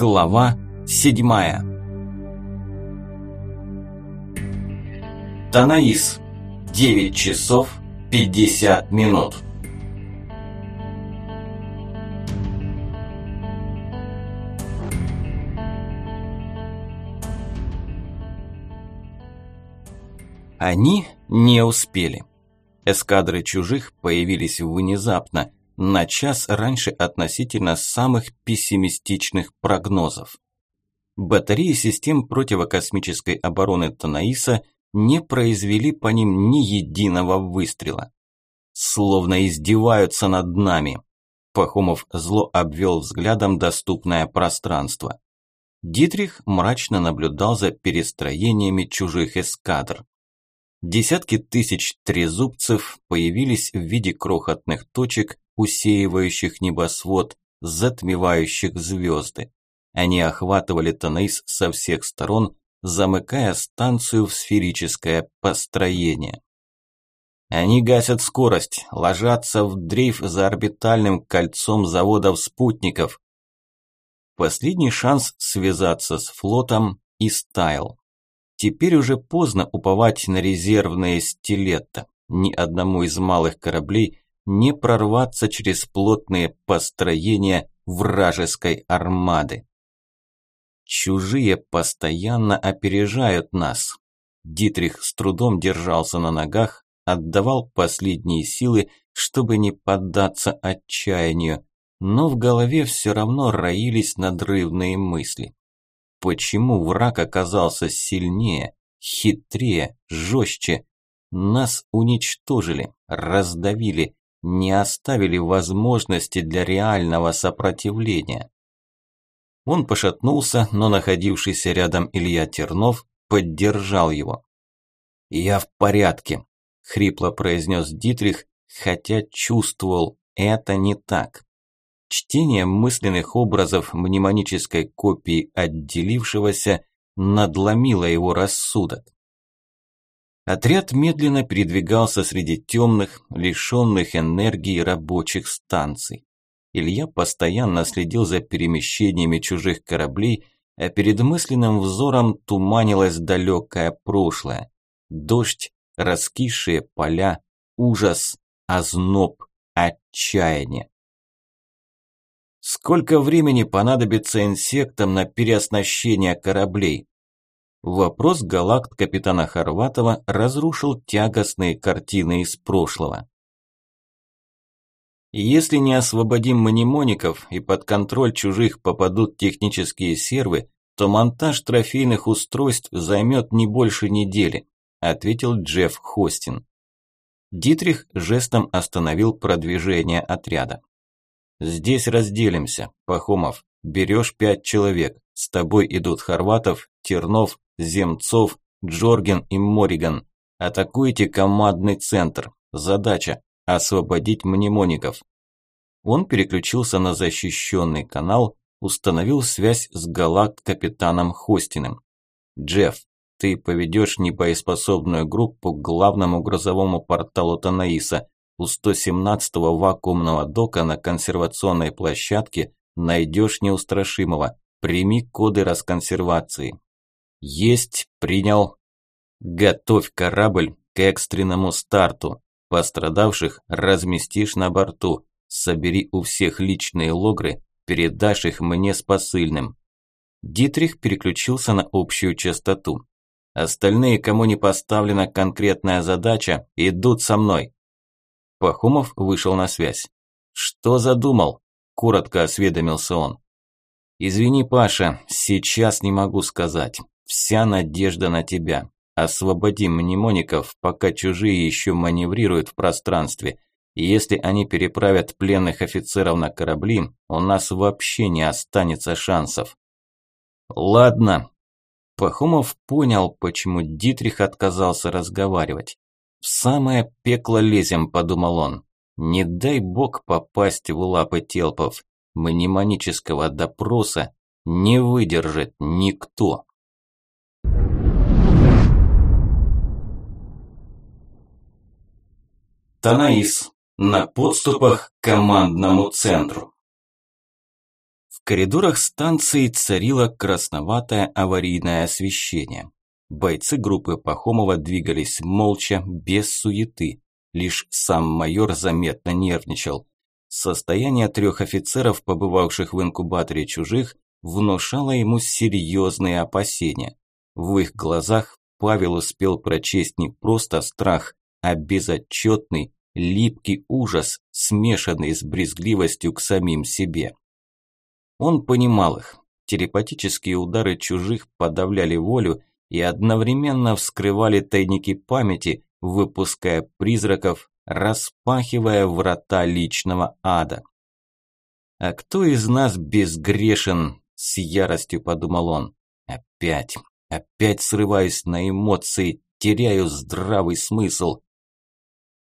Глава седьмая Танаис. 9 часов 50 минут. Они не успели. Эскадры чужих появились внезапно, на час раньше относительно самых пессимистичных прогнозов. Батареи систем противокосмической обороны Танаиса не произвели по ним ни единого выстрела. Словно издеваются над нами. Пахомов зло обвел взглядом доступное пространство. Дитрих мрачно наблюдал за перестроениями чужих эскадр. Десятки тысяч трезубцев появились в виде крохотных точек, усеивающих небосвод, затмевающих звезды. Они охватывали Танейс со всех сторон, замыкая станцию в сферическое построение. Они гасят скорость, ложатся в дрейф за орбитальным кольцом заводов-спутников. Последний шанс связаться с флотом и стаял. Теперь уже поздно уповать на резервные стилетто. Ни одному из малых кораблей не прорваться через плотные построения вражеской армады. Чужие постоянно опережают нас. Дитрих с трудом держался на ногах, отдавал последние силы, чтобы не поддаться отчаянию, но в голове все равно роились надрывные мысли. Почему враг оказался сильнее, хитрее, жестче? Нас уничтожили, раздавили, не оставили возможности для реального сопротивления. Он пошатнулся, но находившийся рядом Илья Тернов поддержал его. «Я в порядке», – хрипло произнес Дитрих, хотя чувствовал, это не так. Чтение мысленных образов мнемонической копии отделившегося надломило его рассудок. Отряд медленно передвигался среди темных, лишенных энергии рабочих станций. Илья постоянно следил за перемещениями чужих кораблей, а перед мысленным взором туманилось далекое прошлое. Дождь, раскисшие поля, ужас, озноб, отчаяние. Сколько времени понадобится инсектам на переоснащение кораблей? Вопрос галакт капитана Хорватова разрушил тягостные картины из прошлого. Если не освободим мнемоников и под контроль чужих попадут технические сервы, то монтаж трофейных устройств займет не больше недели, ответил Джефф Хостин. Дитрих жестом остановил продвижение отряда. Здесь разделимся, Пахомов. Берешь пять человек. С тобой идут Хорватов, Тернов, Земцов, Джорген и Мориган. Атакуйте командный центр. Задача – освободить мнемоников. Он переключился на защищенный канал, установил связь с галакт-капитаном Хостиным. «Джефф, ты поведешь небоеспособную группу к главному грузовому порталу Танаиса у 117-го вакуумного дока на консервационной площадке найдешь неустрашимого. Прими коды расконсервации. Есть, принял. Готовь корабль к экстренному старту. Пострадавших разместишь на борту. Собери у всех личные логры, передашь их мне с посыльным. Дитрих переключился на общую частоту. Остальные, кому не поставлена конкретная задача, идут со мной. Пахомов вышел на связь. «Что задумал?» – коротко осведомился он. «Извини, Паша, сейчас не могу сказать. Вся надежда на тебя. Освободи мнемоников, пока чужие еще маневрируют в пространстве. Если они переправят пленных офицеров на корабли, у нас вообще не останется шансов». «Ладно». Пахомов понял, почему Дитрих отказался разговаривать. «В самое пекло лезем», – подумал он. «Не дай бог попасть в лапы телпов. Мнемонического допроса не выдержит никто». Танаис. На подступах к командному центру. В коридорах станции царило красноватое аварийное освещение. Бойцы группы Пахомова двигались молча, без суеты. Лишь сам майор заметно нервничал. Состояние трех офицеров, побывавших в инкубаторе чужих, внушало ему серьезные опасения. В их глазах Павел успел прочесть не просто страх, а безотчетный, липкий ужас, смешанный с брезгливостью к самим себе. Он понимал их. Телепатические удары чужих подавляли волю и одновременно вскрывали тайники памяти, выпуская призраков, распахивая врата личного ада. «А кто из нас безгрешен?» – с яростью подумал он. «Опять, опять срываюсь на эмоции, теряю здравый смысл.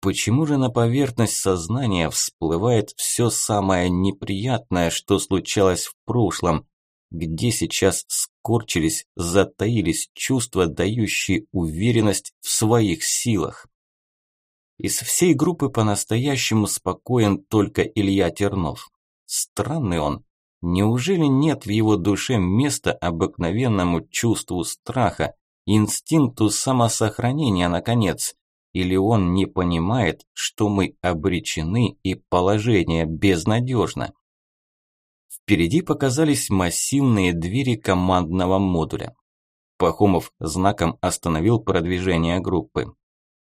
Почему же на поверхность сознания всплывает все самое неприятное, что случалось в прошлом, где сейчас скорчились, затаились чувства, дающие уверенность в своих силах? Из всей группы по-настоящему спокоен только Илья Тернов. Странный он. Неужели нет в его душе места обыкновенному чувству страха, инстинкту самосохранения, наконец? Или он не понимает, что мы обречены и положение безнадежно? Впереди показались массивные двери командного модуля. Пахомов знаком остановил продвижение группы.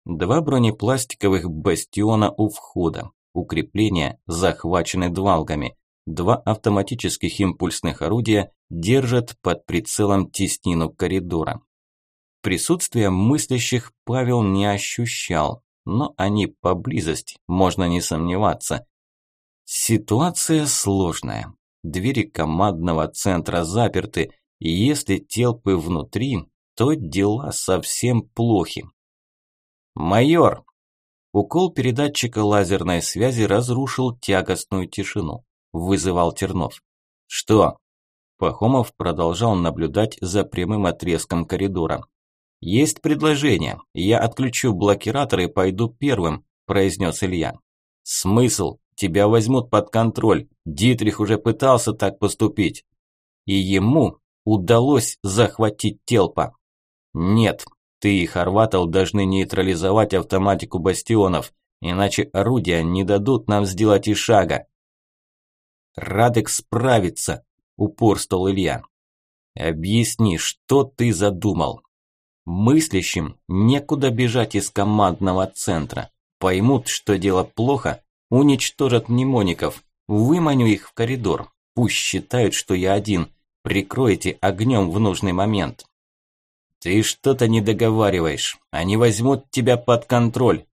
Два бронепластиковых бастиона у входа. Укрепления захвачены двалгами. Два автоматических импульсных орудия держат под прицелом теснину коридора. Присутствия мыслящих Павел не ощущал, но они поблизости, можно не сомневаться. Ситуация сложная. Двери командного центра заперты, и если телпы внутри, то дела совсем плохи. «Майор!» Укол передатчика лазерной связи разрушил тягостную тишину. Вызывал Тернов. «Что?» Пахомов продолжал наблюдать за прямым отрезком коридора. «Есть предложение. Я отключу блокиратор и пойду первым», – произнес Илья. «Смысл? Тебя возьмут под контроль. Дитрих уже пытался так поступить. И ему удалось захватить Телпа. Нет, ты и Хорватов должны нейтрализовать автоматику бастионов, иначе орудия не дадут нам сделать и шага». «Радек справится», – упорствовал Илья. «Объясни, что ты задумал?» Мыслящим некуда бежать из командного центра. Поймут, что дело плохо, уничтожат мнемоников. Выманю их в коридор. Пусть считают, что я один. Прикройте огнем в нужный момент. Ты что-то не договариваешь. Они возьмут тебя под контроль.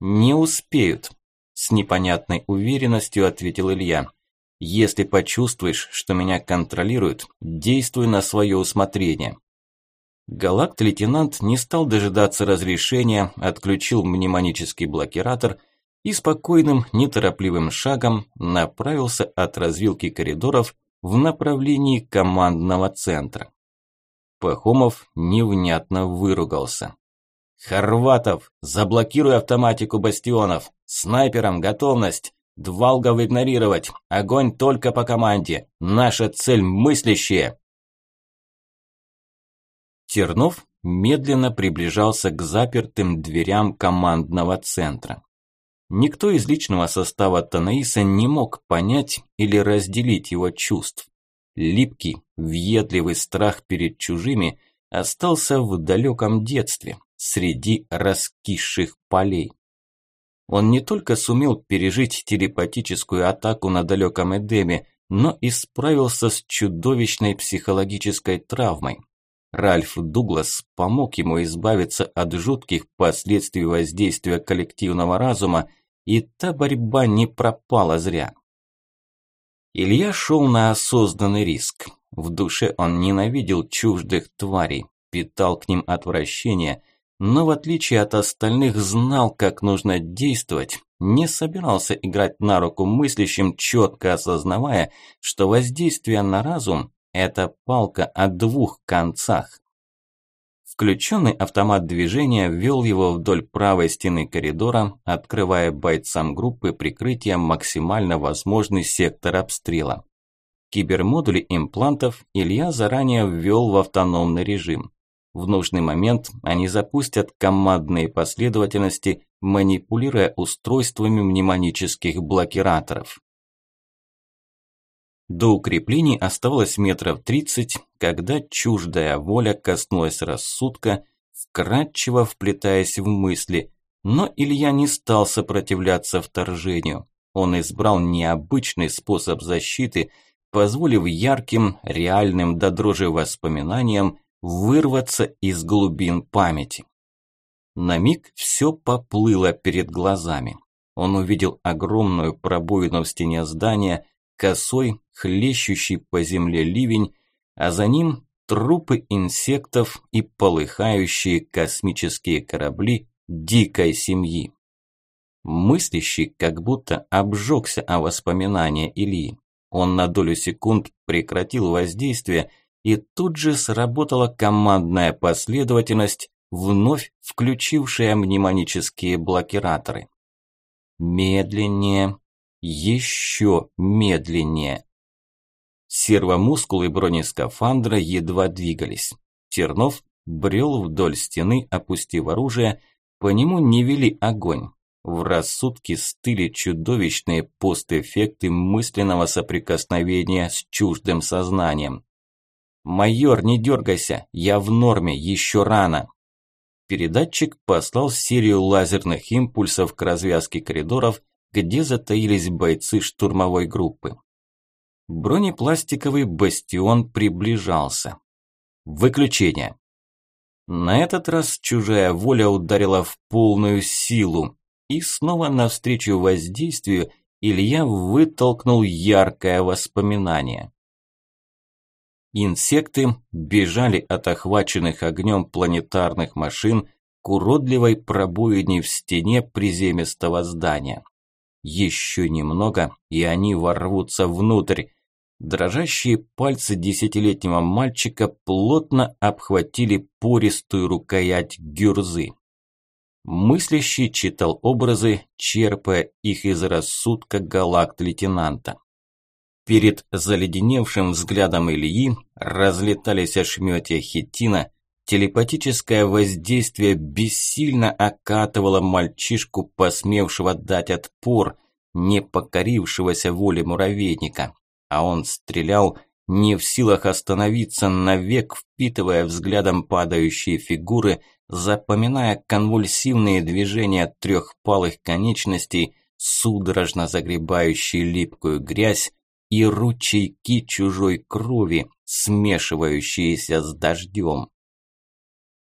Не успеют. С непонятной уверенностью ответил Илья. Если почувствуешь, что меня контролируют, действуй на свое усмотрение. Галакт-лейтенант не стал дожидаться разрешения, отключил мнемонический блокиратор и спокойным, неторопливым шагом направился от развилки коридоров в направлении командного центра. Пахомов невнятно выругался. «Хорватов, заблокируй автоматику бастионов! Снайперам готовность! Двалгов игнорировать! Огонь только по команде! Наша цель мыслящая!» Тернов медленно приближался к запертым дверям командного центра. Никто из личного состава Танаиса не мог понять или разделить его чувств. Липкий, въедливый страх перед чужими остался в далеком детстве, среди раскисших полей. Он не только сумел пережить телепатическую атаку на далеком Эдеме, но и справился с чудовищной психологической травмой, Ральф Дуглас помог ему избавиться от жутких последствий воздействия коллективного разума, и та борьба не пропала зря. Илья шел на осознанный риск. В душе он ненавидел чуждых тварей, питал к ним отвращение, но в отличие от остальных знал, как нужно действовать, не собирался играть на руку мыслящим, четко осознавая, что воздействие на разум это палка о двух концах. Включенный автомат движения ввел его вдоль правой стены коридора, открывая бойцам группы прикрытия максимально возможный сектор обстрела. Кибермодули имплантов Илья заранее ввел в автономный режим. В нужный момент они запустят командные последовательности, манипулируя устройствами мнемонических блокираторов. До укреплений оставалось метров тридцать, когда чуждая воля коснулась рассудка, вкратчиво вплетаясь в мысли, но Илья не стал сопротивляться вторжению. Он избрал необычный способ защиты, позволив ярким, реальным до дрожи воспоминаниям вырваться из глубин памяти. На миг все поплыло перед глазами. Он увидел огромную пробоину в стене здания, косой, хлещущий по земле ливень, а за ним трупы инсектов и полыхающие космические корабли дикой семьи. Мыслящий как будто обжегся о воспоминания Ильи. Он на долю секунд прекратил воздействие – и тут же сработала командная последовательность, вновь включившая мнемонические блокираторы. Медленнее, еще медленнее. Сервомускулы бронескафандра едва двигались. Тернов брел вдоль стены, опустив оружие, по нему не вели огонь. В рассудке стыли чудовищные постэффекты мысленного соприкосновения с чуждым сознанием. «Майор, не дергайся, я в норме, еще рано». Передатчик послал серию лазерных импульсов к развязке коридоров, где затаились бойцы штурмовой группы. Бронепластиковый бастион приближался. Выключение. На этот раз чужая воля ударила в полную силу, и снова навстречу воздействию Илья вытолкнул яркое воспоминание. Инсекты бежали от охваченных огнем планетарных машин к уродливой пробоине в стене приземистого здания. Еще немного, и они ворвутся внутрь. Дрожащие пальцы десятилетнего мальчика плотно обхватили пористую рукоять гюрзы. Мыслящий читал образы, черпая их из рассудка галакт-лейтенанта. Перед заледеневшим взглядом Ильи разлетались ошметья хитина, телепатическое воздействие бессильно окатывало мальчишку, посмевшего дать отпор, не покорившегося воле муравейника. А он стрелял, не в силах остановиться, навек впитывая взглядом падающие фигуры, запоминая конвульсивные движения трехпалых конечностей, судорожно загребающие липкую грязь, и ручейки чужой крови, смешивающиеся с дождем.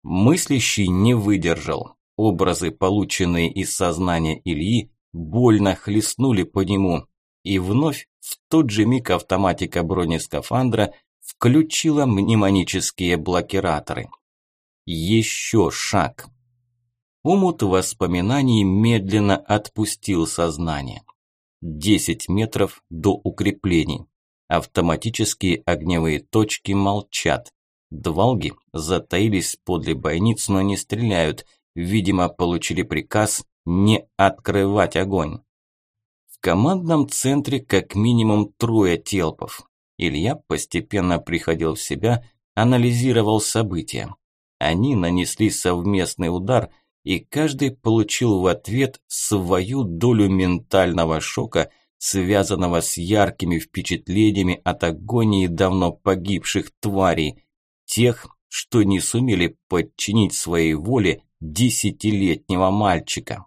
Мыслящий не выдержал. Образы, полученные из сознания Ильи, больно хлестнули по нему, и вновь в тот же миг автоматика бронескафандра включила мнемонические блокираторы. Еще шаг. Умут воспоминаний медленно отпустил сознание. 10 метров до укреплений. Автоматические огневые точки молчат. Двалги затаились подле бойниц, но не стреляют. Видимо, получили приказ не открывать огонь. В командном центре как минимум трое телпов. Илья постепенно приходил в себя, анализировал события. Они нанесли совместный удар – и каждый получил в ответ свою долю ментального шока, связанного с яркими впечатлениями от агонии давно погибших тварей, тех, что не сумели подчинить своей воле десятилетнего мальчика.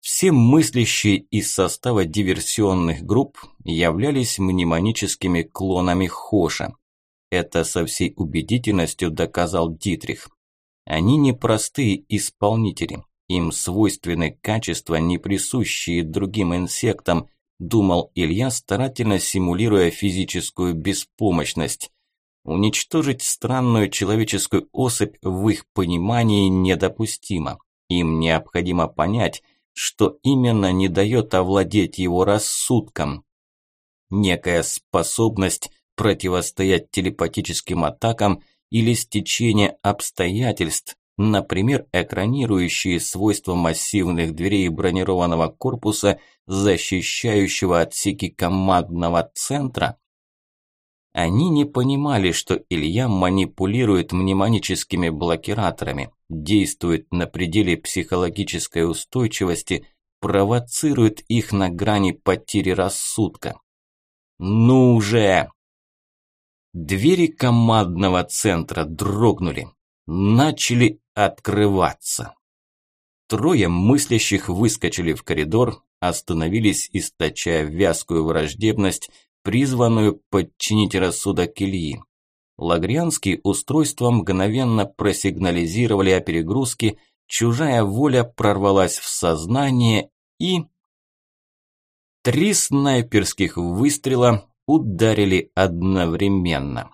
Все мыслящие из состава диверсионных групп являлись мнемоническими клонами Хоша. Это со всей убедительностью доказал Дитрих. Они не простые исполнители. Им свойственны качества, не присущие другим инсектам, думал Илья, старательно симулируя физическую беспомощность. Уничтожить странную человеческую особь в их понимании недопустимо. Им необходимо понять, что именно не дает овладеть его рассудком. Некая способность противостоять телепатическим атакам – или стечение обстоятельств, например, экранирующие свойства массивных дверей бронированного корпуса, защищающего отсеки командного центра, Они не понимали, что Илья манипулирует мнемоническими блокираторами, действует на пределе психологической устойчивости, провоцирует их на грани потери рассудка. «Ну же!» Двери командного центра дрогнули, начали открываться. Трое мыслящих выскочили в коридор, остановились, источая вязкую враждебность, призванную подчинить рассудок Ильи. Лагрянские устройства мгновенно просигнализировали о перегрузке, чужая воля прорвалась в сознание и... Три снайперских выстрела ударили одновременно.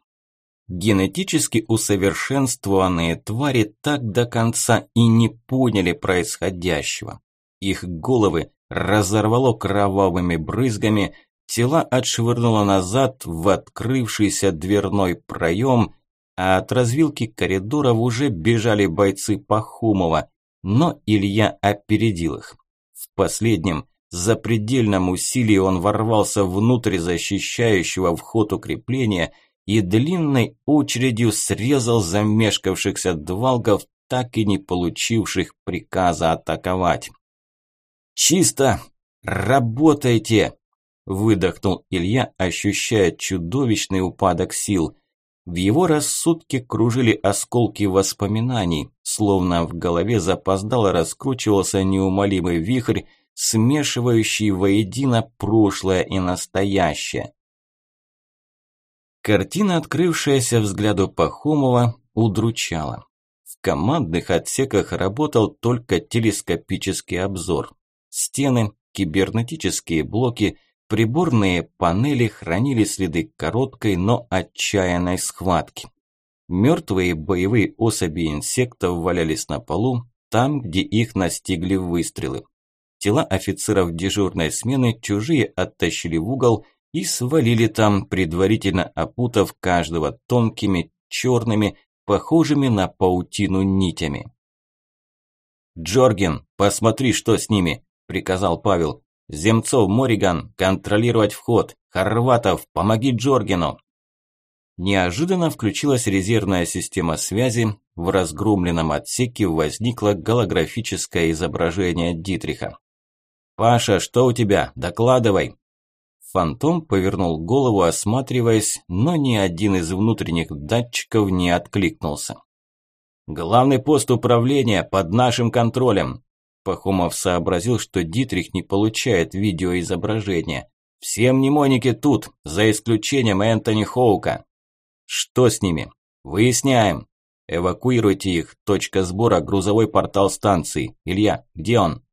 Генетически усовершенствованные твари так до конца и не поняли происходящего. Их головы разорвало кровавыми брызгами, тела отшвырнуло назад в открывшийся дверной проем, а от развилки коридоров уже бежали бойцы Пахумова, но Илья опередил их. В последнем запредельном усилии он ворвался внутрь защищающего вход укрепления и длинной очередью срезал замешкавшихся двалгов, так и не получивших приказа атаковать. «Чисто! Работайте!» – выдохнул Илья, ощущая чудовищный упадок сил. В его рассудке кружили осколки воспоминаний, словно в голове запоздало раскручивался неумолимый вихрь, смешивающий воедино прошлое и настоящее. Картина, открывшаяся взгляду Пахомова, удручала. В командных отсеках работал только телескопический обзор. Стены, кибернетические блоки, приборные панели хранили следы короткой, но отчаянной схватки. Мертвые боевые особи инсектов валялись на полу, там, где их настигли выстрелы. Тела офицеров дежурной смены чужие оттащили в угол и свалили там, предварительно опутав каждого тонкими, черными, похожими на паутину нитями. «Джорген, посмотри, что с ними!» приказал Павел. «Земцов, Мориган, контролировать вход! Хорватов, помоги Джоргину!» Неожиданно включилась резервная система связи, в разгромленном отсеке возникло голографическое изображение Дитриха. «Паша, что у тебя? Докладывай!» Фантом повернул голову, осматриваясь, но ни один из внутренних датчиков не откликнулся. «Главный пост управления под нашим контролем. Пахомов сообразил, что Дитрих не получает видеоизображения. «Все мнемоники тут, за исключением Энтони Хоука». «Что с ними?» «Выясняем. Эвакуируйте их. Точка сбора – грузовой портал станции. Илья, где он?»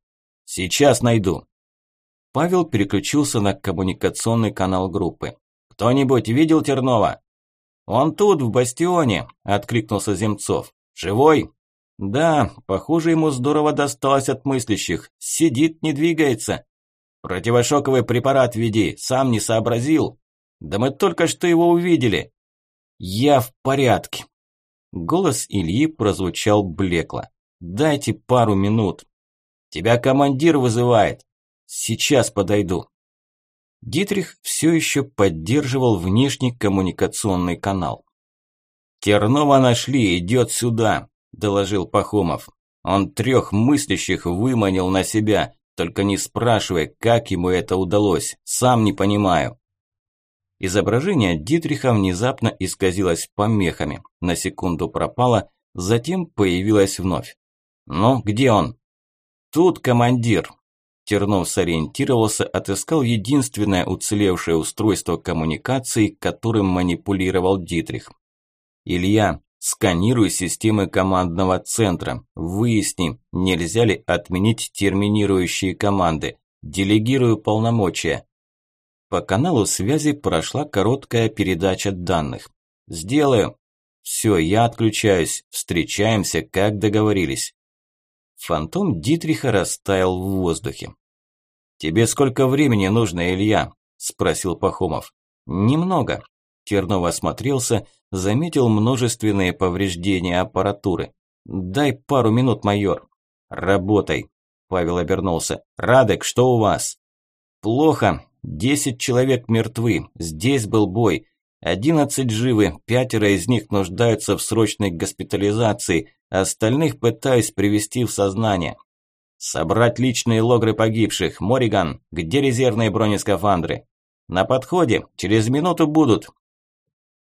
«Сейчас найду». Павел переключился на коммуникационный канал группы. «Кто-нибудь видел Тернова?» «Он тут, в бастионе», – откликнулся Земцов. «Живой?» Да, похоже, ему здорово досталось от мыслящих. Сидит, не двигается. Противошоковый препарат веди, сам не сообразил. Да мы только что его увидели. Я в порядке. Голос Ильи прозвучал блекло. Дайте пару минут. Тебя командир вызывает. Сейчас подойду. Дитрих все еще поддерживал внешний коммуникационный канал. Тернова нашли, идет сюда доложил Пахомов. Он трех мыслящих выманил на себя, только не спрашивай, как ему это удалось, сам не понимаю. Изображение Дитриха внезапно исказилось помехами, на секунду пропало, затем появилось вновь. «Ну, где он?» «Тут командир». Тернов сориентировался, отыскал единственное уцелевшее устройство коммуникации, которым манипулировал Дитрих. «Илья, Сканируй системы командного центра. Выясни, нельзя ли отменить терминирующие команды. Делегирую полномочия. По каналу связи прошла короткая передача данных. Сделаю. Все, я отключаюсь. Встречаемся, как договорились. Фантом Дитриха растаял в воздухе. «Тебе сколько времени нужно, Илья?» – спросил Пахомов. «Немного». Тернов осмотрелся заметил множественные повреждения аппаратуры. «Дай пару минут, майор». «Работай», – Павел обернулся. «Радек, что у вас?» «Плохо. Десять человек мертвы. Здесь был бой. Одиннадцать живы, пятеро из них нуждаются в срочной госпитализации, остальных пытаюсь привести в сознание. Собрать личные логры погибших. Мориган, где резервные бронескафандры? На подходе, через минуту будут.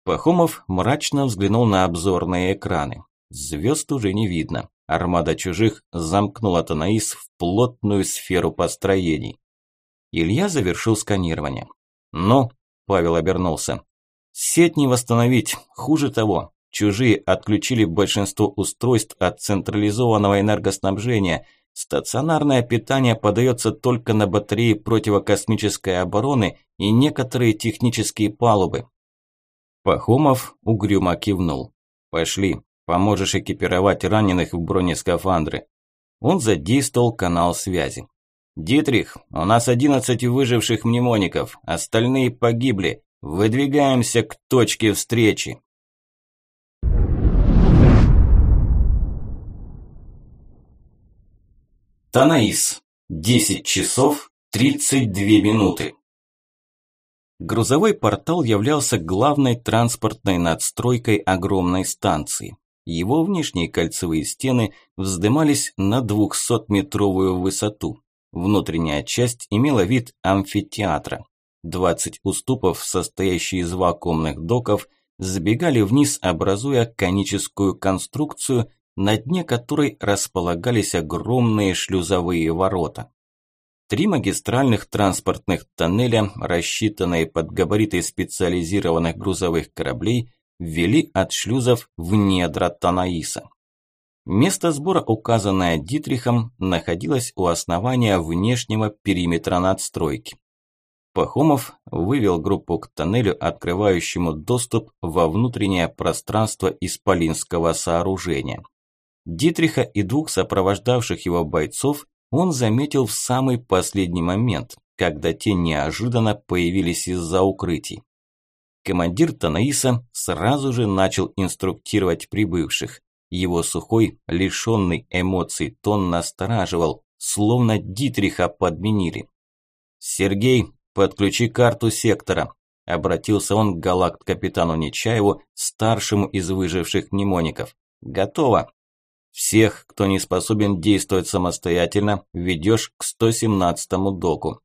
Пахомов мрачно взглянул на обзорные экраны. Звезд уже не видно. Армада чужих замкнула Танаис в плотную сферу построений. Илья завершил сканирование. «Ну?» – Павел обернулся. «Сеть не восстановить. Хуже того, чужие отключили большинство устройств от централизованного энергоснабжения. Стационарное питание подается только на батареи противокосмической обороны и некоторые технические палубы». Пахомов угрюмо кивнул. «Пошли, Поможешь экипировать раненых в бронескафандры. Он задействовал канал связи. «Дитрих, у нас одиннадцать выживших мнемоников, остальные погибли. Выдвигаемся к точке встречи». Танаис. Десять часов тридцать две минуты. Грузовой портал являлся главной транспортной надстройкой огромной станции. Его внешние кольцевые стены вздымались на 200-метровую высоту. Внутренняя часть имела вид амфитеатра. 20 уступов, состоящие из вакуумных доков, забегали вниз, образуя коническую конструкцию, на дне которой располагались огромные шлюзовые ворота. Три магистральных транспортных тоннеля, рассчитанные под габариты специализированных грузовых кораблей, вели от шлюзов в недра Танаиса. Место сбора, указанное Дитрихом, находилось у основания внешнего периметра надстройки. Пахомов вывел группу к тоннелю, открывающему доступ во внутреннее пространство исполинского сооружения. Дитриха и двух сопровождавших его бойцов он заметил в самый последний момент, когда те неожиданно появились из-за укрытий. Командир Танаиса сразу же начал инструктировать прибывших. Его сухой, лишенный эмоций тон настораживал, словно Дитриха подменили. «Сергей, подключи карту сектора», – обратился он к галакт-капитану Нечаеву, старшему из выживших мнемоников. «Готово. Всех, кто не способен действовать самостоятельно, ведешь к 117-му доку.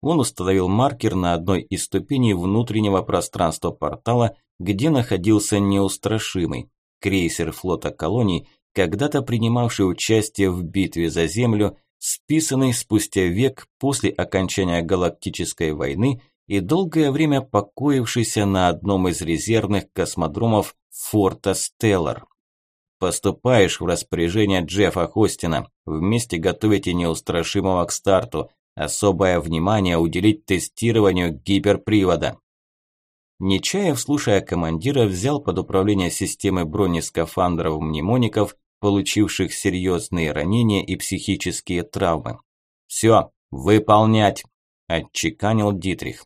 Он установил маркер на одной из ступеней внутреннего пространства портала, где находился неустрашимый крейсер флота колоний, когда-то принимавший участие в битве за Землю, списанный спустя век после окончания Галактической войны и долгое время покоившийся на одном из резервных космодромов форта Стеллар. Поступаешь в распоряжение Джеффа Хостина. Вместе готовите неустрашимого к старту. Особое внимание уделить тестированию гиперпривода. Нечаев, слушая командира, взял под управление системы бронескафандров мнемоников, получивших серьезные ранения и психические травмы. «Все, выполнять!» – отчеканил Дитрих.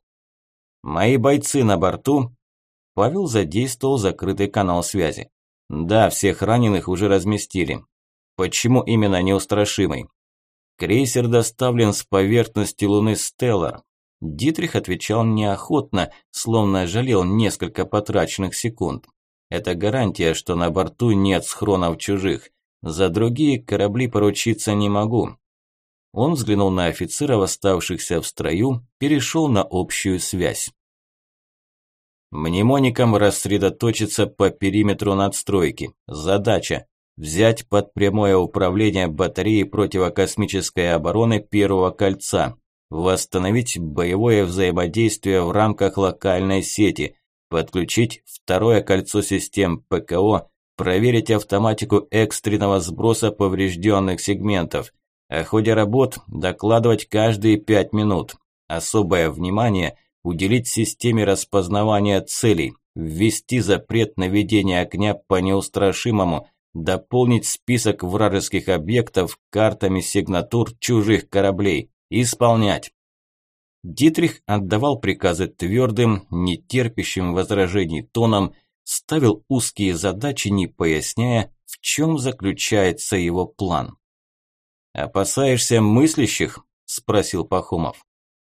«Мои бойцы на борту?» Павел задействовал закрытый канал связи. «Да, всех раненых уже разместили. Почему именно неустрашимый?» Крейсер доставлен с поверхности Луны Стеллар. Дитрих отвечал неохотно, словно жалел несколько потраченных секунд. Это гарантия, что на борту нет схронов чужих. За другие корабли поручиться не могу. Он взглянул на офицеров, оставшихся в строю, перешел на общую связь. Мнемоникам рассредоточиться по периметру надстройки. Задача взять под прямое управление батареи противокосмической обороны первого кольца, восстановить боевое взаимодействие в рамках локальной сети, подключить второе кольцо систем ПКО, проверить автоматику экстренного сброса поврежденных сегментов, о ходе работ докладывать каждые пять минут, особое внимание уделить системе распознавания целей, ввести запрет на ведение огня по неустрашимому, Дополнить список вражеских объектов картами сигнатур чужих кораблей. Исполнять. Дитрих отдавал приказы твердым, нетерпящим возражений тоном, ставил узкие задачи, не поясняя, в чем заключается его план. «Опасаешься мыслящих?» – спросил Пахомов.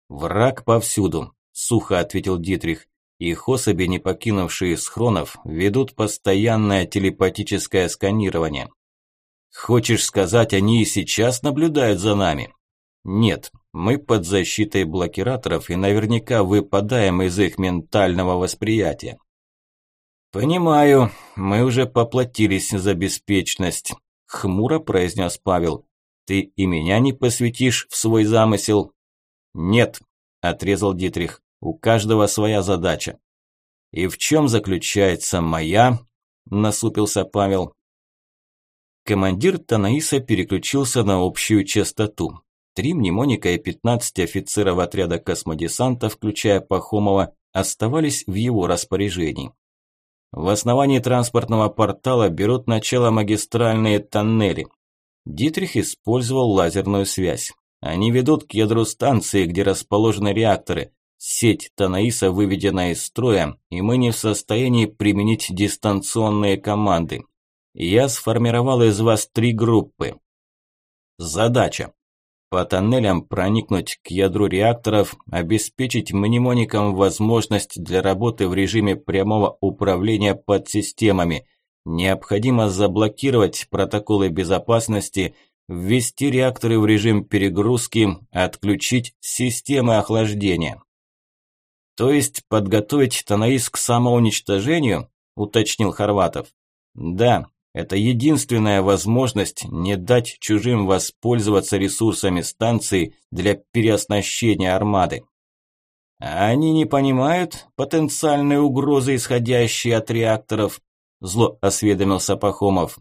«Враг повсюду», – сухо ответил Дитрих. Их особи, не покинувшие схронов, ведут постоянное телепатическое сканирование. Хочешь сказать, они и сейчас наблюдают за нами? Нет, мы под защитой блокираторов и наверняка выпадаем из их ментального восприятия. Понимаю, мы уже поплатились за беспечность, хмуро произнес Павел. Ты и меня не посвятишь в свой замысел? Нет, отрезал Дитрих. У каждого своя задача. И в чем заключается моя? насупился Павел. Командир Танаиса переключился на общую частоту. Три мнемоника и 15 офицеров отряда космодесанта, включая Пахомова, оставались в его распоряжении. В основании транспортного портала берут начало магистральные тоннели. Дитрих использовал лазерную связь. Они ведут к ядру станции, где расположены реакторы. Сеть Танаиса выведена из строя, и мы не в состоянии применить дистанционные команды. Я сформировал из вас три группы. Задача по тоннелям проникнуть к ядру реакторов, обеспечить мнемоникам возможность для работы в режиме прямого управления подсистемами. Необходимо заблокировать протоколы безопасности, ввести реакторы в режим перегрузки, отключить системы охлаждения. То есть подготовить Танаис к самоуничтожению, уточнил Хорватов. Да, это единственная возможность не дать чужим воспользоваться ресурсами станции для переоснащения армады. А они не понимают потенциальной угрозы, исходящей от реакторов, зло осведомился Пахомов.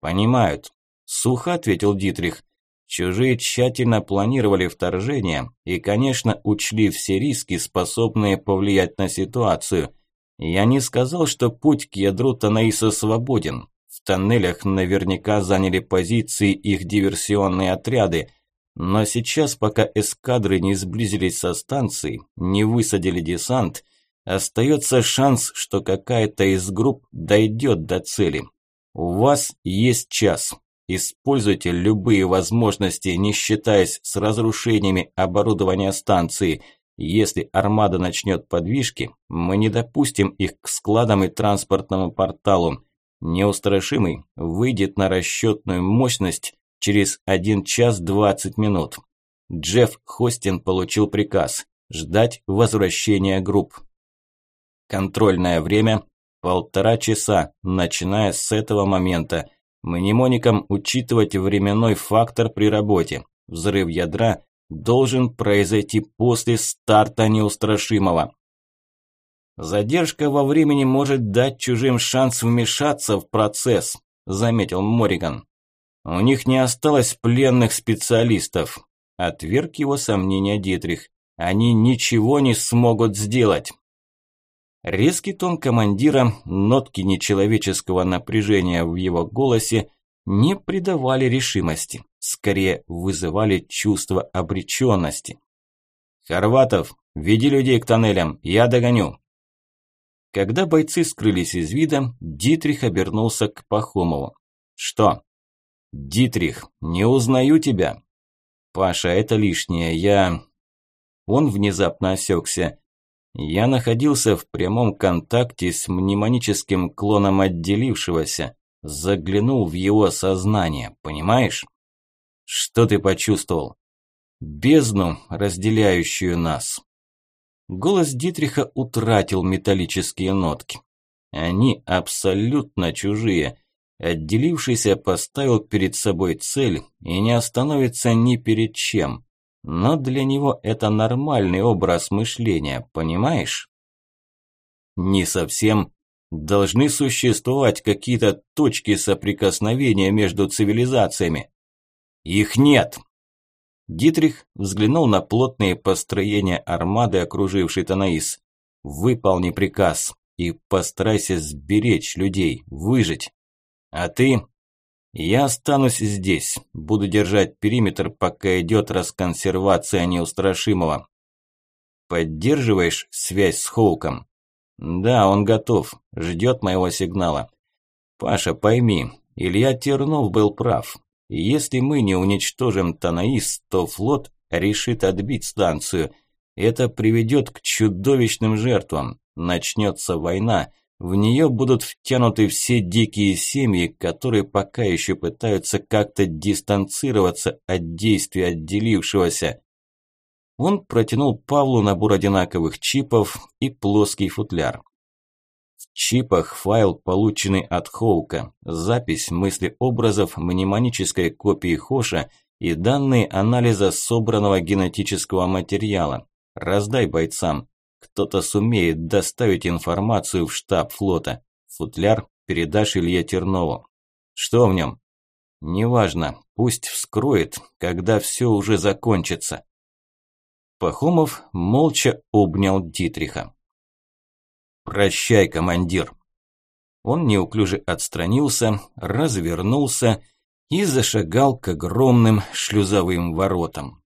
Понимают, сухо ответил Дитрих. Чужие тщательно планировали вторжение и, конечно, учли все риски, способные повлиять на ситуацию. Я не сказал, что путь к ядру Танаиса свободен, тоннелях наверняка заняли позиции их диверсионные отряды, но сейчас, пока эскадры не сблизились со станцией, не высадили десант, остается шанс, что какая-то из групп дойдет до цели. У вас есть час. Используйте любые возможности, не считаясь с разрушениями оборудования станции. Если армада начнет подвижки, мы не допустим их к складам и транспортному порталу. Неустрашимый выйдет на расчетную мощность через 1 час 20 минут. Джефф Хостин получил приказ ждать возвращения групп. Контрольное время – полтора часа, начиная с этого момента. Мнемоникам учитывать временной фактор при работе. Взрыв ядра должен произойти после старта неустрашимого. Задержка во времени может дать чужим шанс вмешаться в процесс, заметил Мориган. У них не осталось пленных специалистов. Отверг его сомнения Дитрих. Они ничего не смогут сделать. Резкий тон командира, нотки нечеловеческого напряжения в его голосе не придавали решимости, скорее вызывали чувство обреченности. «Хорватов, веди людей к тоннелям, я догоню», когда бойцы скрылись из вида, Дитрих обернулся к Пахомову. «Что?» «Дитрих, не узнаю тебя». «Паша, это лишнее, я...» Он внезапно осекся. Я находился в прямом контакте с мнемоническим клоном отделившегося, заглянул в его сознание, понимаешь? Что ты почувствовал? Бездну, разделяющую нас. Голос Дитриха утратил металлические нотки. Они абсолютно чужие. Отделившийся поставил перед собой цель и не остановится ни перед чем. Но для него это нормальный образ мышления, понимаешь? Не совсем. Должны существовать какие-то точки соприкосновения между цивилизациями. Их нет. Дитрих взглянул на плотные построения армады, окружившей Танаис. «Выполни приказ и постарайся сберечь людей, выжить. А ты?» «Я останусь здесь, буду держать периметр, пока идет расконсервация неустрашимого». «Поддерживаешь связь с Хоуком?» «Да, он готов, ждет моего сигнала». «Паша, пойми, Илья Тернов был прав. Если мы не уничтожим Танаис, то флот решит отбить станцию. Это приведет к чудовищным жертвам. Начнется война, в нее будут втянуты все дикие семьи, которые пока еще пытаются как-то дистанцироваться от действия отделившегося. Он протянул Павлу набор одинаковых чипов и плоский футляр. В чипах файл, полученный от Хоука, запись мыслеобразов мнемонической копии Хоша и данные анализа собранного генетического материала. Раздай бойцам. Кто-то сумеет доставить информацию в штаб флота. Футляр передашь Илье Тернову. Что в нем? Неважно, пусть вскроет, когда все уже закончится. Пахомов молча обнял Дитриха. «Прощай, командир!» Он неуклюже отстранился, развернулся и зашагал к огромным шлюзовым воротам.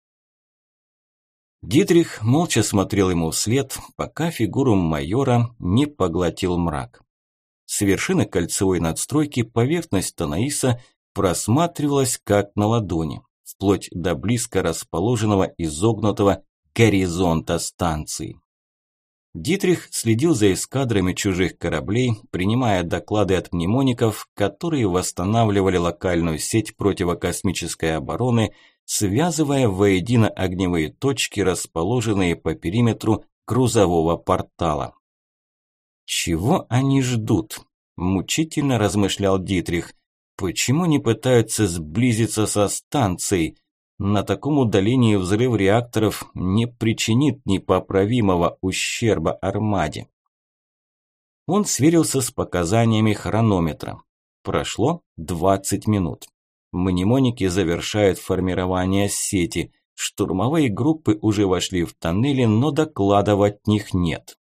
Дитрих молча смотрел ему вслед, пока фигуру майора не поглотил мрак. С вершины кольцевой надстройки поверхность Танаиса просматривалась как на ладони, вплоть до близко расположенного изогнутого горизонта станции. Дитрих следил за эскадрами чужих кораблей, принимая доклады от мнемоников, которые восстанавливали локальную сеть противокосмической обороны, связывая воедино огневые точки, расположенные по периметру грузового портала. «Чего они ждут?» – мучительно размышлял Дитрих. «Почему не пытаются сблизиться со станцией? На таком удалении взрыв реакторов не причинит непоправимого ущерба армаде. Он сверился с показаниями хронометра. Прошло 20 минут. Мнемоники завершают формирование сети. Штурмовые группы уже вошли в тоннели, но докладов от них нет.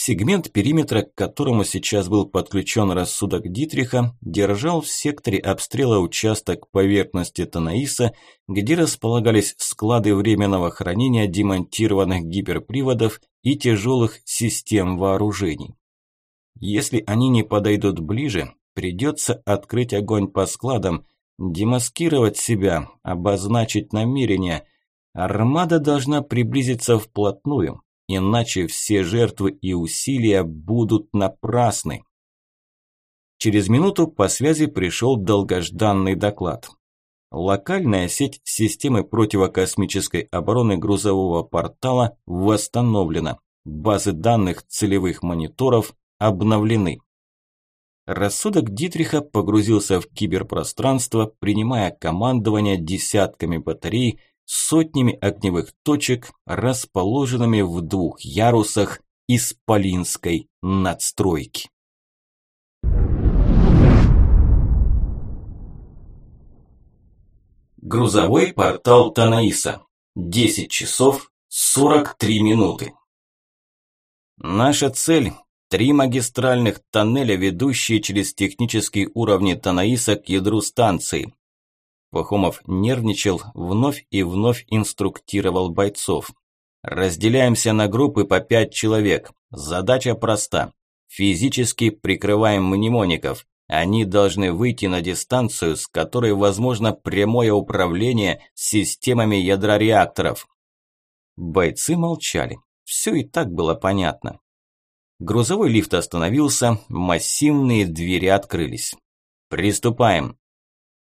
Сегмент периметра, к которому сейчас был подключен рассудок Дитриха, держал в секторе обстрела участок поверхности Танаиса, где располагались склады временного хранения демонтированных гиперприводов и тяжелых систем вооружений. Если они не подойдут ближе, придется открыть огонь по складам, демаскировать себя, обозначить намерения. Армада должна приблизиться вплотную, иначе все жертвы и усилия будут напрасны. Через минуту по связи пришел долгожданный доклад. Локальная сеть системы противокосмической обороны грузового портала восстановлена. Базы данных целевых мониторов обновлены. Рассудок Дитриха погрузился в киберпространство, принимая командование десятками батарей, сотнями огневых точек, расположенными в двух ярусах исполинской надстройки. Грузовой портал Танаиса. 10 часов 43 минуты. Наша цель – три магистральных тоннеля, ведущие через технические уровни Танаиса к ядру станции. Пахомов нервничал, вновь и вновь инструктировал бойцов. Разделяемся на группы по пять человек. Задача проста. Физически прикрываем мнемоников. Они должны выйти на дистанцию, с которой возможно прямое управление системами ядра реакторов. Бойцы молчали. Все и так было понятно. Грузовой лифт остановился, массивные двери открылись. «Приступаем»,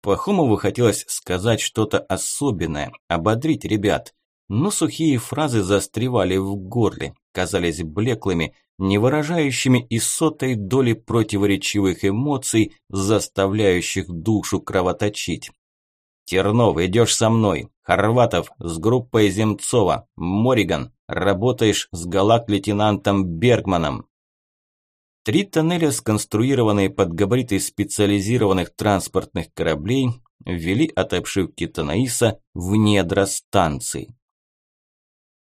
Пахомову хотелось сказать что-то особенное, ободрить ребят, но сухие фразы застревали в горле, казались блеклыми, не выражающими и сотой доли противоречивых эмоций, заставляющих душу кровоточить. «Тернов, идешь со мной. Хорватов с группой Земцова. Мориган, работаешь с галак-лейтенантом Бергманом». Три тоннеля, сконструированные под габариты специализированных транспортных кораблей, ввели от обшивки Танаиса в недра станции.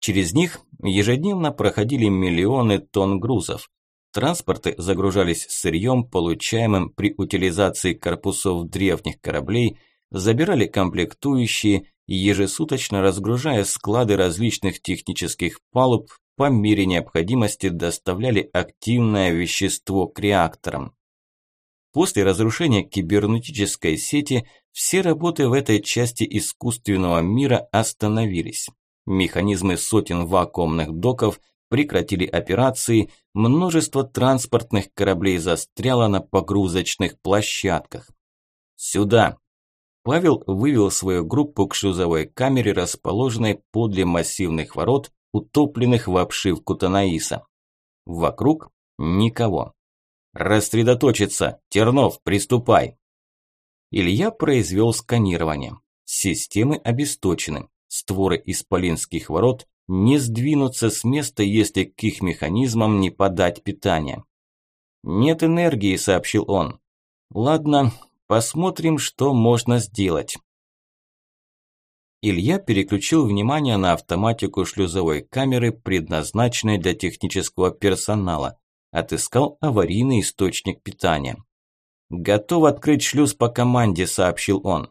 Через них ежедневно проходили миллионы тонн грузов. Транспорты загружались сырьем, получаемым при утилизации корпусов древних кораблей, забирали комплектующие ежесуточно разгружая склады различных технических палуб, по мере необходимости доставляли активное вещество к реакторам. После разрушения кибернетической сети все работы в этой части искусственного мира остановились. Механизмы сотен вакуумных доков прекратили операции, множество транспортных кораблей застряло на погрузочных площадках. «Сюда!» Павел вывел свою группу к шлюзовой камере, расположенной подле массивных ворот, утопленных в обшивку Танаиса. Вокруг никого. «Рассредоточиться! Тернов, приступай!» Илья произвел сканирование. Системы обесточены. Створы исполинских ворот не сдвинутся с места, если к их механизмам не подать питание. «Нет энергии», – сообщил он. «Ладно, посмотрим, что можно сделать». Илья переключил внимание на автоматику шлюзовой камеры, предназначенной для технического персонала. Отыскал аварийный источник питания. «Готов открыть шлюз по команде», – сообщил он.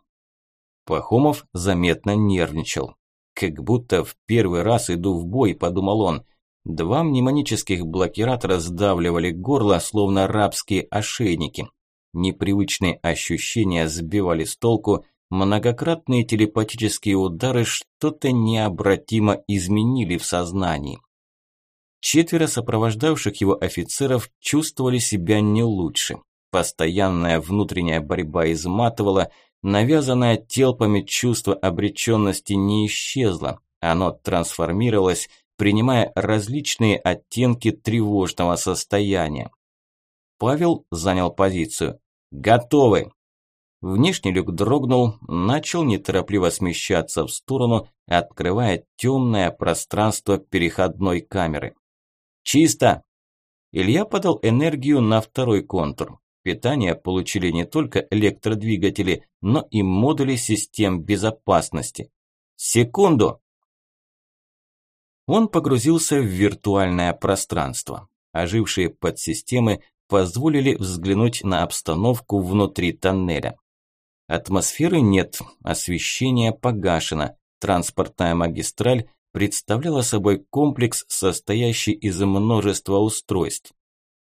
Пахомов заметно нервничал. Как будто в первый раз иду в бой, подумал он. Два мнемонических блокиратора сдавливали горло, словно рабские ошейники. Непривычные ощущения сбивали с толку, многократные телепатические удары что-то необратимо изменили в сознании. Четверо сопровождавших его офицеров чувствовали себя не лучше. Постоянная внутренняя борьба изматывала – Навязанное телпами чувство обреченности не исчезло, оно трансформировалось, принимая различные оттенки тревожного состояния. Павел занял позицию. «Готовы!» Внешний люк дрогнул, начал неторопливо смещаться в сторону, открывая темное пространство переходной камеры. «Чисто!» Илья подал энергию на второй контур. Питание получили не только электродвигатели, но и модули систем безопасности. Секунду! Он погрузился в виртуальное пространство. Ожившие подсистемы позволили взглянуть на обстановку внутри тоннеля. Атмосферы нет, освещение погашено. Транспортная магистраль представляла собой комплекс, состоящий из множества устройств.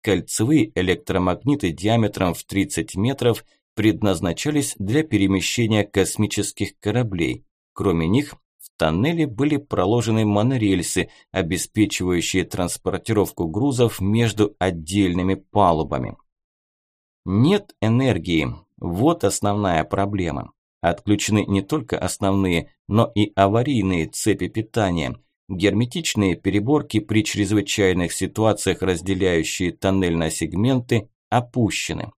Кольцевые электромагниты диаметром в 30 метров предназначались для перемещения космических кораблей. Кроме них, тоннеле были проложены монорельсы, обеспечивающие транспортировку грузов между отдельными палубами. Нет энергии. Вот основная проблема. Отключены не только основные, но и аварийные цепи питания – Герметичные переборки при чрезвычайных ситуациях, разделяющие тоннель на сегменты, опущены.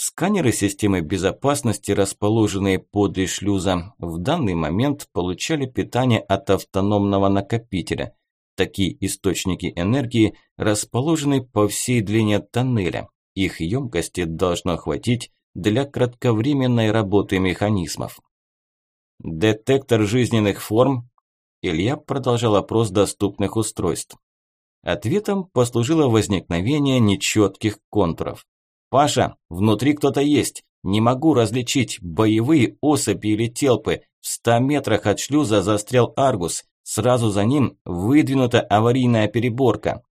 Сканеры системы безопасности, расположенные подле шлюза, в данный момент получали питание от автономного накопителя. Такие источники энергии расположены по всей длине тоннеля. Их емкости должно хватить для кратковременной работы механизмов. Детектор жизненных форм Илья продолжал опрос доступных устройств. Ответом послужило возникновение нечетких контуров. «Паша, внутри кто-то есть. Не могу различить, боевые особи или телпы. В ста метрах от шлюза застрял Аргус. Сразу за ним выдвинута аварийная переборка».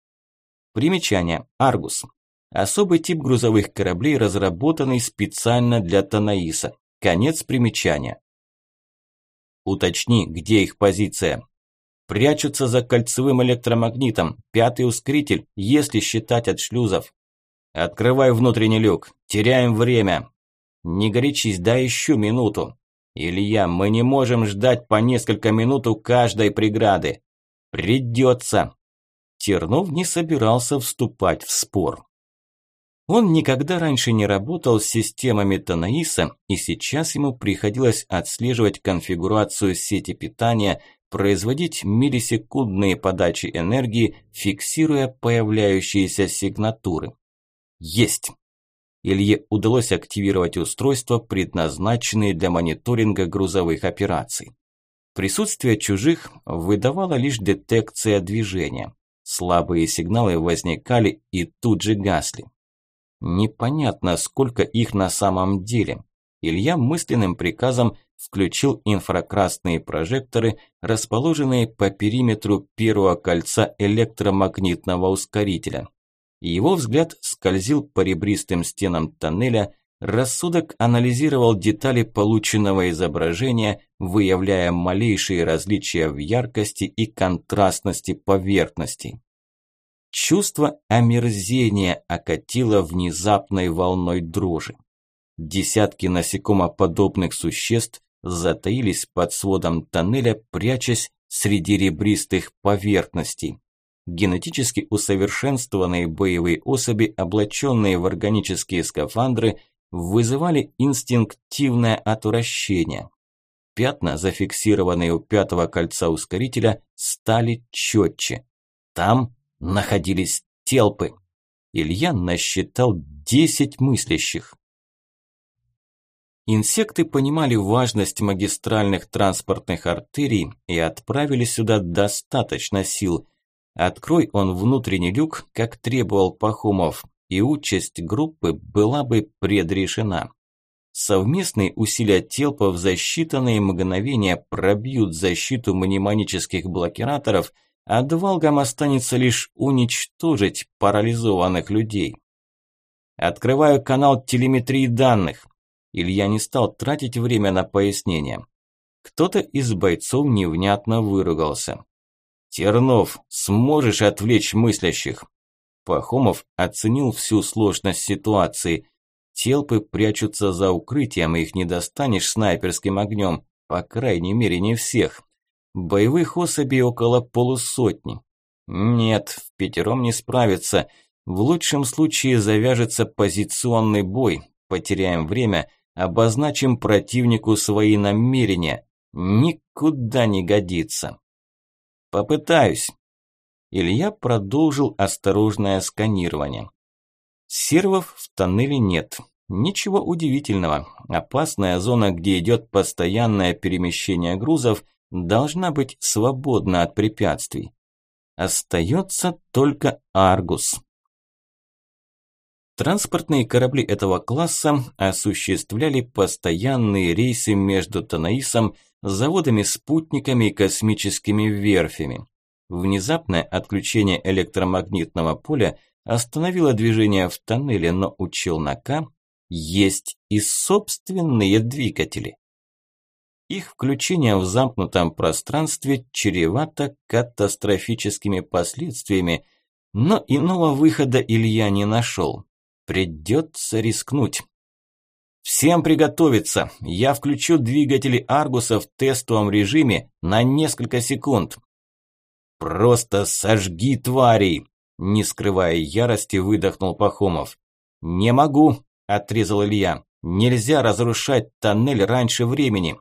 Примечание. Аргус. Особый тип грузовых кораблей, разработанный специально для Танаиса. Конец примечания. Уточни, где их позиция. Прячутся за кольцевым электромагнитом. Пятый ускоритель, если считать от шлюзов. Открывай внутренний люк. Теряем время. Не горячись, дай еще минуту. Илья, мы не можем ждать по несколько минут у каждой преграды. Придется. Тернов не собирался вступать в спор. Он никогда раньше не работал с системами Танаиса, и сейчас ему приходилось отслеживать конфигурацию сети питания, производить миллисекундные подачи энергии, фиксируя появляющиеся сигнатуры. Есть! Илье удалось активировать устройства, предназначенные для мониторинга грузовых операций. Присутствие чужих выдавало лишь детекция движения. Слабые сигналы возникали и тут же гасли. Непонятно, сколько их на самом деле. Илья мысленным приказом включил инфракрасные прожекторы, расположенные по периметру первого кольца электромагнитного ускорителя. Его взгляд скользил по ребристым стенам тоннеля, рассудок анализировал детали полученного изображения, выявляя малейшие различия в яркости и контрастности поверхностей. Чувство омерзения окатило внезапной волной дрожи. Десятки насекомоподобных существ затаились под сводом тоннеля, прячась среди ребристых поверхностей. Генетически усовершенствованные боевые особи, облаченные в органические скафандры, вызывали инстинктивное отвращение. Пятна, зафиксированные у пятого кольца ускорителя, стали четче. Там находились телпы. Илья насчитал десять мыслящих. Инсекты понимали важность магистральных транспортных артерий и отправили сюда достаточно сил. Открой он внутренний люк, как требовал Пахомов, и участь группы была бы предрешена. Совместные усилия телпов за считанные мгновения пробьют защиту мнемонических блокираторов, а двалгам останется лишь уничтожить парализованных людей. Открываю канал телеметрии данных. Илья не стал тратить время на пояснение. Кто-то из бойцов невнятно выругался. «Тернов, сможешь отвлечь мыслящих?» Пахомов оценил всю сложность ситуации. Телпы прячутся за укрытием, их не достанешь снайперским огнем, по крайней мере не всех. Боевых особей около полусотни. Нет, в пятером не справится. В лучшем случае завяжется позиционный бой, потеряем время, обозначим противнику свои намерения. Никуда не годится. Попытаюсь. Илья продолжил осторожное сканирование. Сервов в тоннеле нет. Ничего удивительного. Опасная зона, где идет постоянное перемещение грузов, должна быть свободна от препятствий. Остается только Аргус. Транспортные корабли этого класса осуществляли постоянные рейсы между Танаисом, заводами-спутниками и космическими верфями. Внезапное отключение электромагнитного поля остановило движение в тоннеле, но у челнока есть и собственные двигатели. Их включение в замкнутом пространстве чревато катастрофическими последствиями, но иного выхода Илья не нашел. Придется рискнуть. Всем приготовиться. Я включу двигатели Аргуса в тестовом режиме на несколько секунд. Просто сожги тварей, не скрывая ярости, выдохнул Пахомов. Не могу, отрезал Илья. Нельзя разрушать тоннель раньше времени.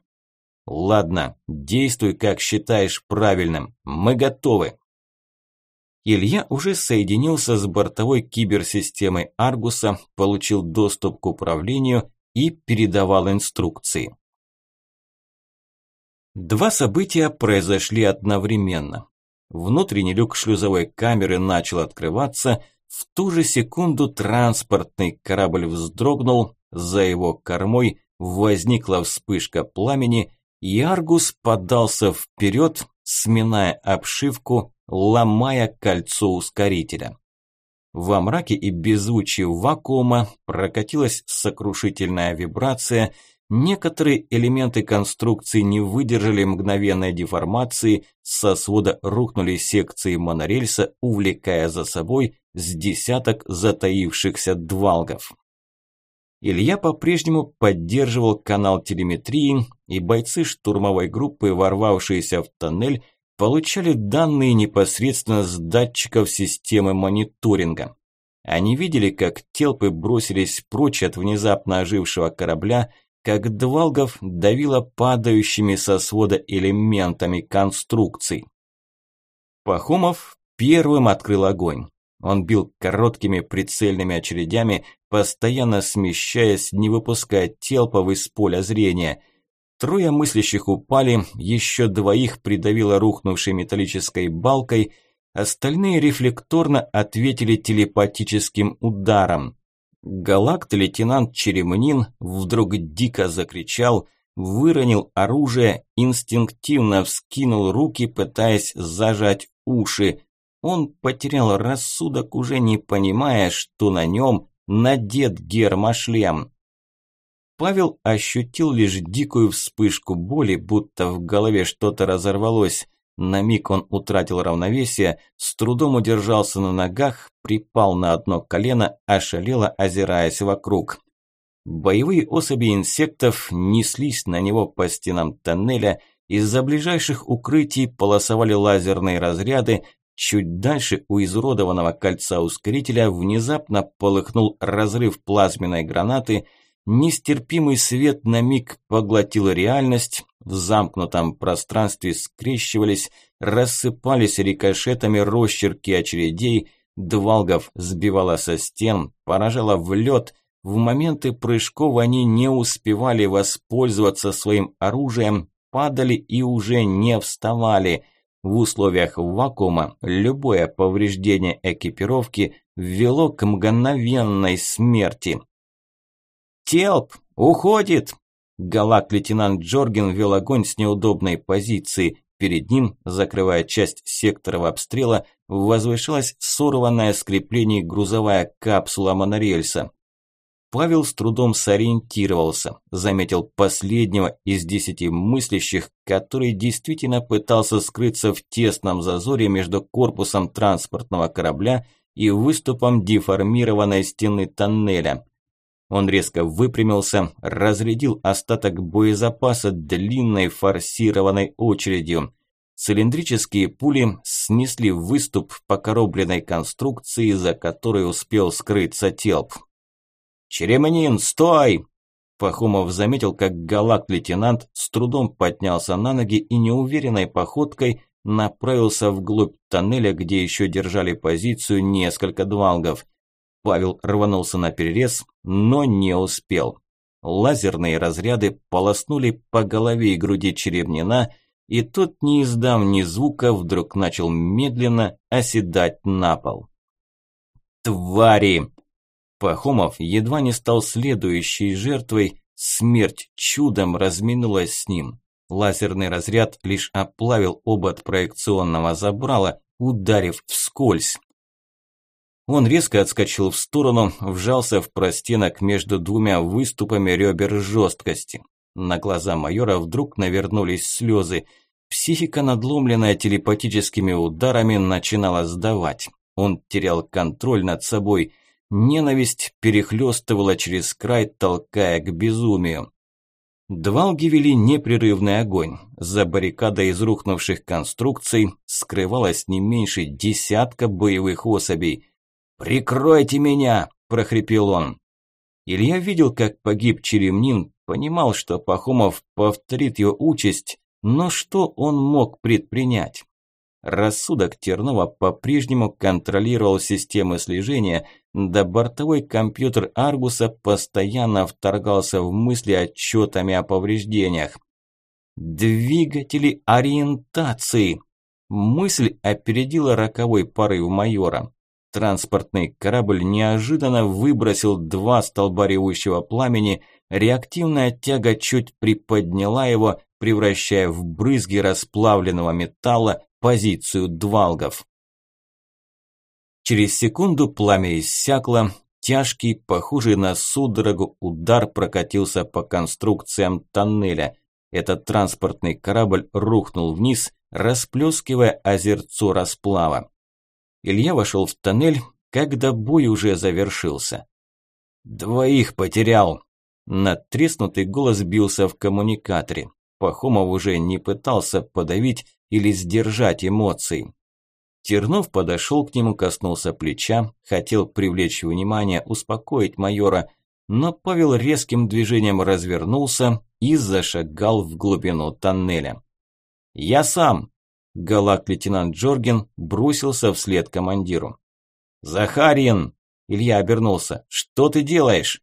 Ладно, действуй, как считаешь правильным. Мы готовы. Илья уже соединился с бортовой киберсистемой Аргуса, получил доступ к управлению и передавал инструкции. Два события произошли одновременно. Внутренний люк шлюзовой камеры начал открываться, в ту же секунду транспортный корабль вздрогнул, за его кормой возникла вспышка пламени, и Аргус подался вперед, сминая обшивку ломая кольцо ускорителя. Во мраке и беззвучии вакуума прокатилась сокрушительная вибрация, некоторые элементы конструкции не выдержали мгновенной деформации, со свода рухнули секции монорельса, увлекая за собой с десяток затаившихся двалгов. Илья по-прежнему поддерживал канал телеметрии, и бойцы штурмовой группы, ворвавшиеся в тоннель, получали данные непосредственно с датчиков системы мониторинга. Они видели, как телпы бросились прочь от внезапно ожившего корабля, как Двалгов давило падающими со свода элементами конструкций. Пахомов первым открыл огонь. Он бил короткими прицельными очередями, постоянно смещаясь, не выпуская телпов из поля зрения – Трое мыслящих упали, еще двоих придавило рухнувшей металлической балкой, остальные рефлекторно ответили телепатическим ударом. Галакт-лейтенант Черемнин вдруг дико закричал, выронил оружие, инстинктивно вскинул руки, пытаясь зажать уши. Он потерял рассудок, уже не понимая, что на нем надет гермошлем. Павел ощутил лишь дикую вспышку боли, будто в голове что-то разорвалось. На миг он утратил равновесие, с трудом удержался на ногах, припал на одно колено, ошалело озираясь вокруг. Боевые особи инсектов неслись на него по стенам тоннеля, из-за ближайших укрытий полосовали лазерные разряды, чуть дальше у изуродованного кольца ускорителя внезапно полыхнул разрыв плазменной гранаты – Нестерпимый свет на миг поглотил реальность, в замкнутом пространстве скрещивались, рассыпались рикошетами росчерки очередей, Двалгов сбивала со стен, поражала в лед. В моменты прыжков они не успевали воспользоваться своим оружием, падали и уже не вставали. В условиях вакуума любое повреждение экипировки вело к мгновенной смерти. «Телп! Уходит!» Галак-лейтенант Джорген вел огонь с неудобной позиции. Перед ним, закрывая часть сектора обстрела, возвышалась сорванная с креплений грузовая капсула монорельса. Павел с трудом сориентировался, заметил последнего из десяти мыслящих, который действительно пытался скрыться в тесном зазоре между корпусом транспортного корабля и выступом деформированной стены тоннеля. Он резко выпрямился, разрядил остаток боезапаса длинной форсированной очередью. Цилиндрические пули снесли выступ покоробленной конструкции, за которой успел скрыться телп. «Череманин, стой!» Пахомов заметил, как галак-лейтенант с трудом поднялся на ноги и неуверенной походкой направился вглубь тоннеля, где еще держали позицию несколько двалгов. Павел рванулся на перерез, но не успел. Лазерные разряды полоснули по голове и груди Черемнина, и тот, не издав ни звука, вдруг начал медленно оседать на пол. «Твари!» Пахомов едва не стал следующей жертвой, смерть чудом разминулась с ним. Лазерный разряд лишь оплавил обод проекционного забрала, ударив вскользь. Он резко отскочил в сторону, вжался в простенок между двумя выступами ребер жесткости. На глаза майора вдруг навернулись слезы. Психика, надломленная телепатическими ударами, начинала сдавать. Он терял контроль над собой. Ненависть перехлестывала через край, толкая к безумию. Двалги вели непрерывный огонь. За баррикадой из рухнувших конструкций скрывалось не меньше десятка боевых особей – «Прикройте меня!» – прохрипел он. Илья видел, как погиб Черемнин, понимал, что Пахомов повторит его участь, но что он мог предпринять? Рассудок Тернова по-прежнему контролировал системы слежения, да бортовой компьютер Аргуса постоянно вторгался в мысли отчетами о повреждениях. Двигатели ориентации. Мысль опередила роковой порыв майора. Транспортный корабль неожиданно выбросил два столба ревущего пламени, реактивная тяга чуть приподняла его, превращая в брызги расплавленного металла позицию двалгов. Через секунду пламя иссякло, тяжкий, похожий на судорогу, удар прокатился по конструкциям тоннеля. Этот транспортный корабль рухнул вниз, расплескивая озерцо расплава. Илья вошел в тоннель, когда бой уже завершился. «Двоих потерял!» Надтреснутый голос бился в коммуникаторе. Пахомов уже не пытался подавить или сдержать эмоции. Тернов подошел к нему, коснулся плеча, хотел привлечь внимание, успокоить майора, но Павел резким движением развернулся и зашагал в глубину тоннеля. «Я сам!» Галак-лейтенант Джорген бросился вслед командиру. «Захарин!» Илья обернулся. «Что ты делаешь?»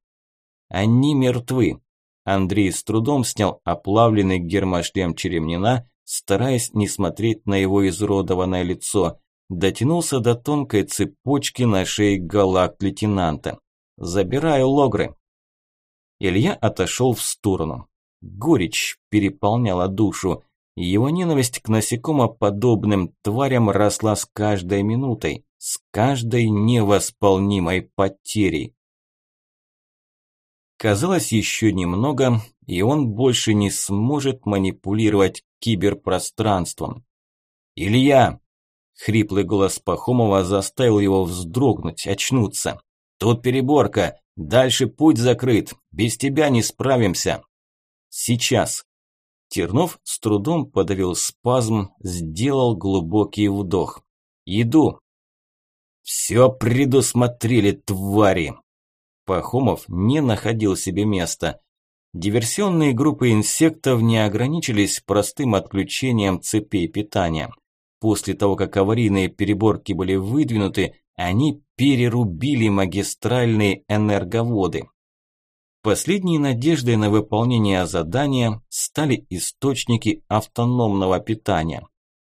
«Они мертвы». Андрей с трудом снял оплавленный гермошлем Черемнина, стараясь не смотреть на его изуродованное лицо. Дотянулся до тонкой цепочки на шее галак-лейтенанта. «Забираю логры». Илья отошел в сторону. Горечь переполняла душу. Его ненависть к насекомоподобным тварям росла с каждой минутой, с каждой невосполнимой потерей. Казалось, еще немного, и он больше не сможет манипулировать киберпространством. Илья!» Хриплый голос Пахомова заставил его вздрогнуть, очнуться. «Тут переборка, дальше путь закрыт, без тебя не справимся». «Сейчас». Тернов с трудом подавил спазм, сделал глубокий вдох. «Иду». «Все предусмотрели, твари!» Пахомов не находил себе места. Диверсионные группы инсектов не ограничились простым отключением цепей питания. После того, как аварийные переборки были выдвинуты, они перерубили магистральные энерговоды. Последней надеждой на выполнение задания стали источники автономного питания.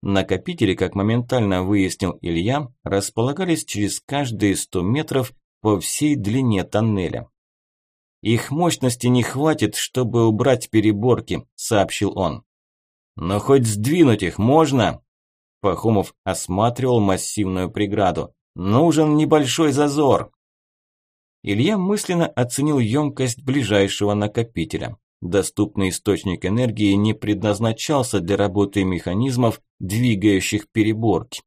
Накопители, как моментально выяснил Илья, располагались через каждые 100 метров по всей длине тоннеля. «Их мощности не хватит, чтобы убрать переборки», – сообщил он. «Но хоть сдвинуть их можно?» Пахомов осматривал массивную преграду. «Нужен небольшой зазор». Илья мысленно оценил емкость ближайшего накопителя. Доступный источник энергии не предназначался для работы механизмов, двигающих переборки.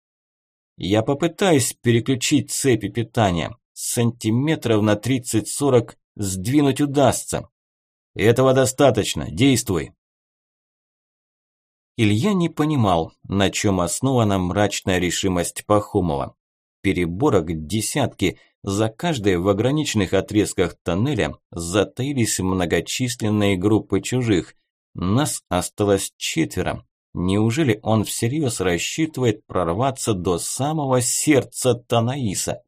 Я попытаюсь переключить цепи питания. Сантиметров на 30-40 сдвинуть удастся. Этого достаточно, действуй. Илья не понимал, на чем основана мрачная решимость Пахомова. Переборок десятки, за каждой в ограниченных отрезках тоннеля затаились многочисленные группы чужих. Нас осталось четверо. Неужели он всерьез рассчитывает прорваться до самого сердца Танаиса?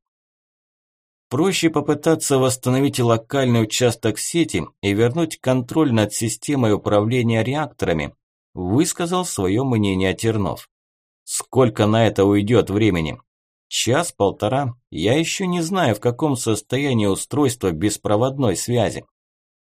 Проще попытаться восстановить локальный участок сети и вернуть контроль над системой управления реакторами, высказал свое мнение Тернов. Сколько на это уйдет времени? Час-полтора. Я еще не знаю, в каком состоянии устройство беспроводной связи.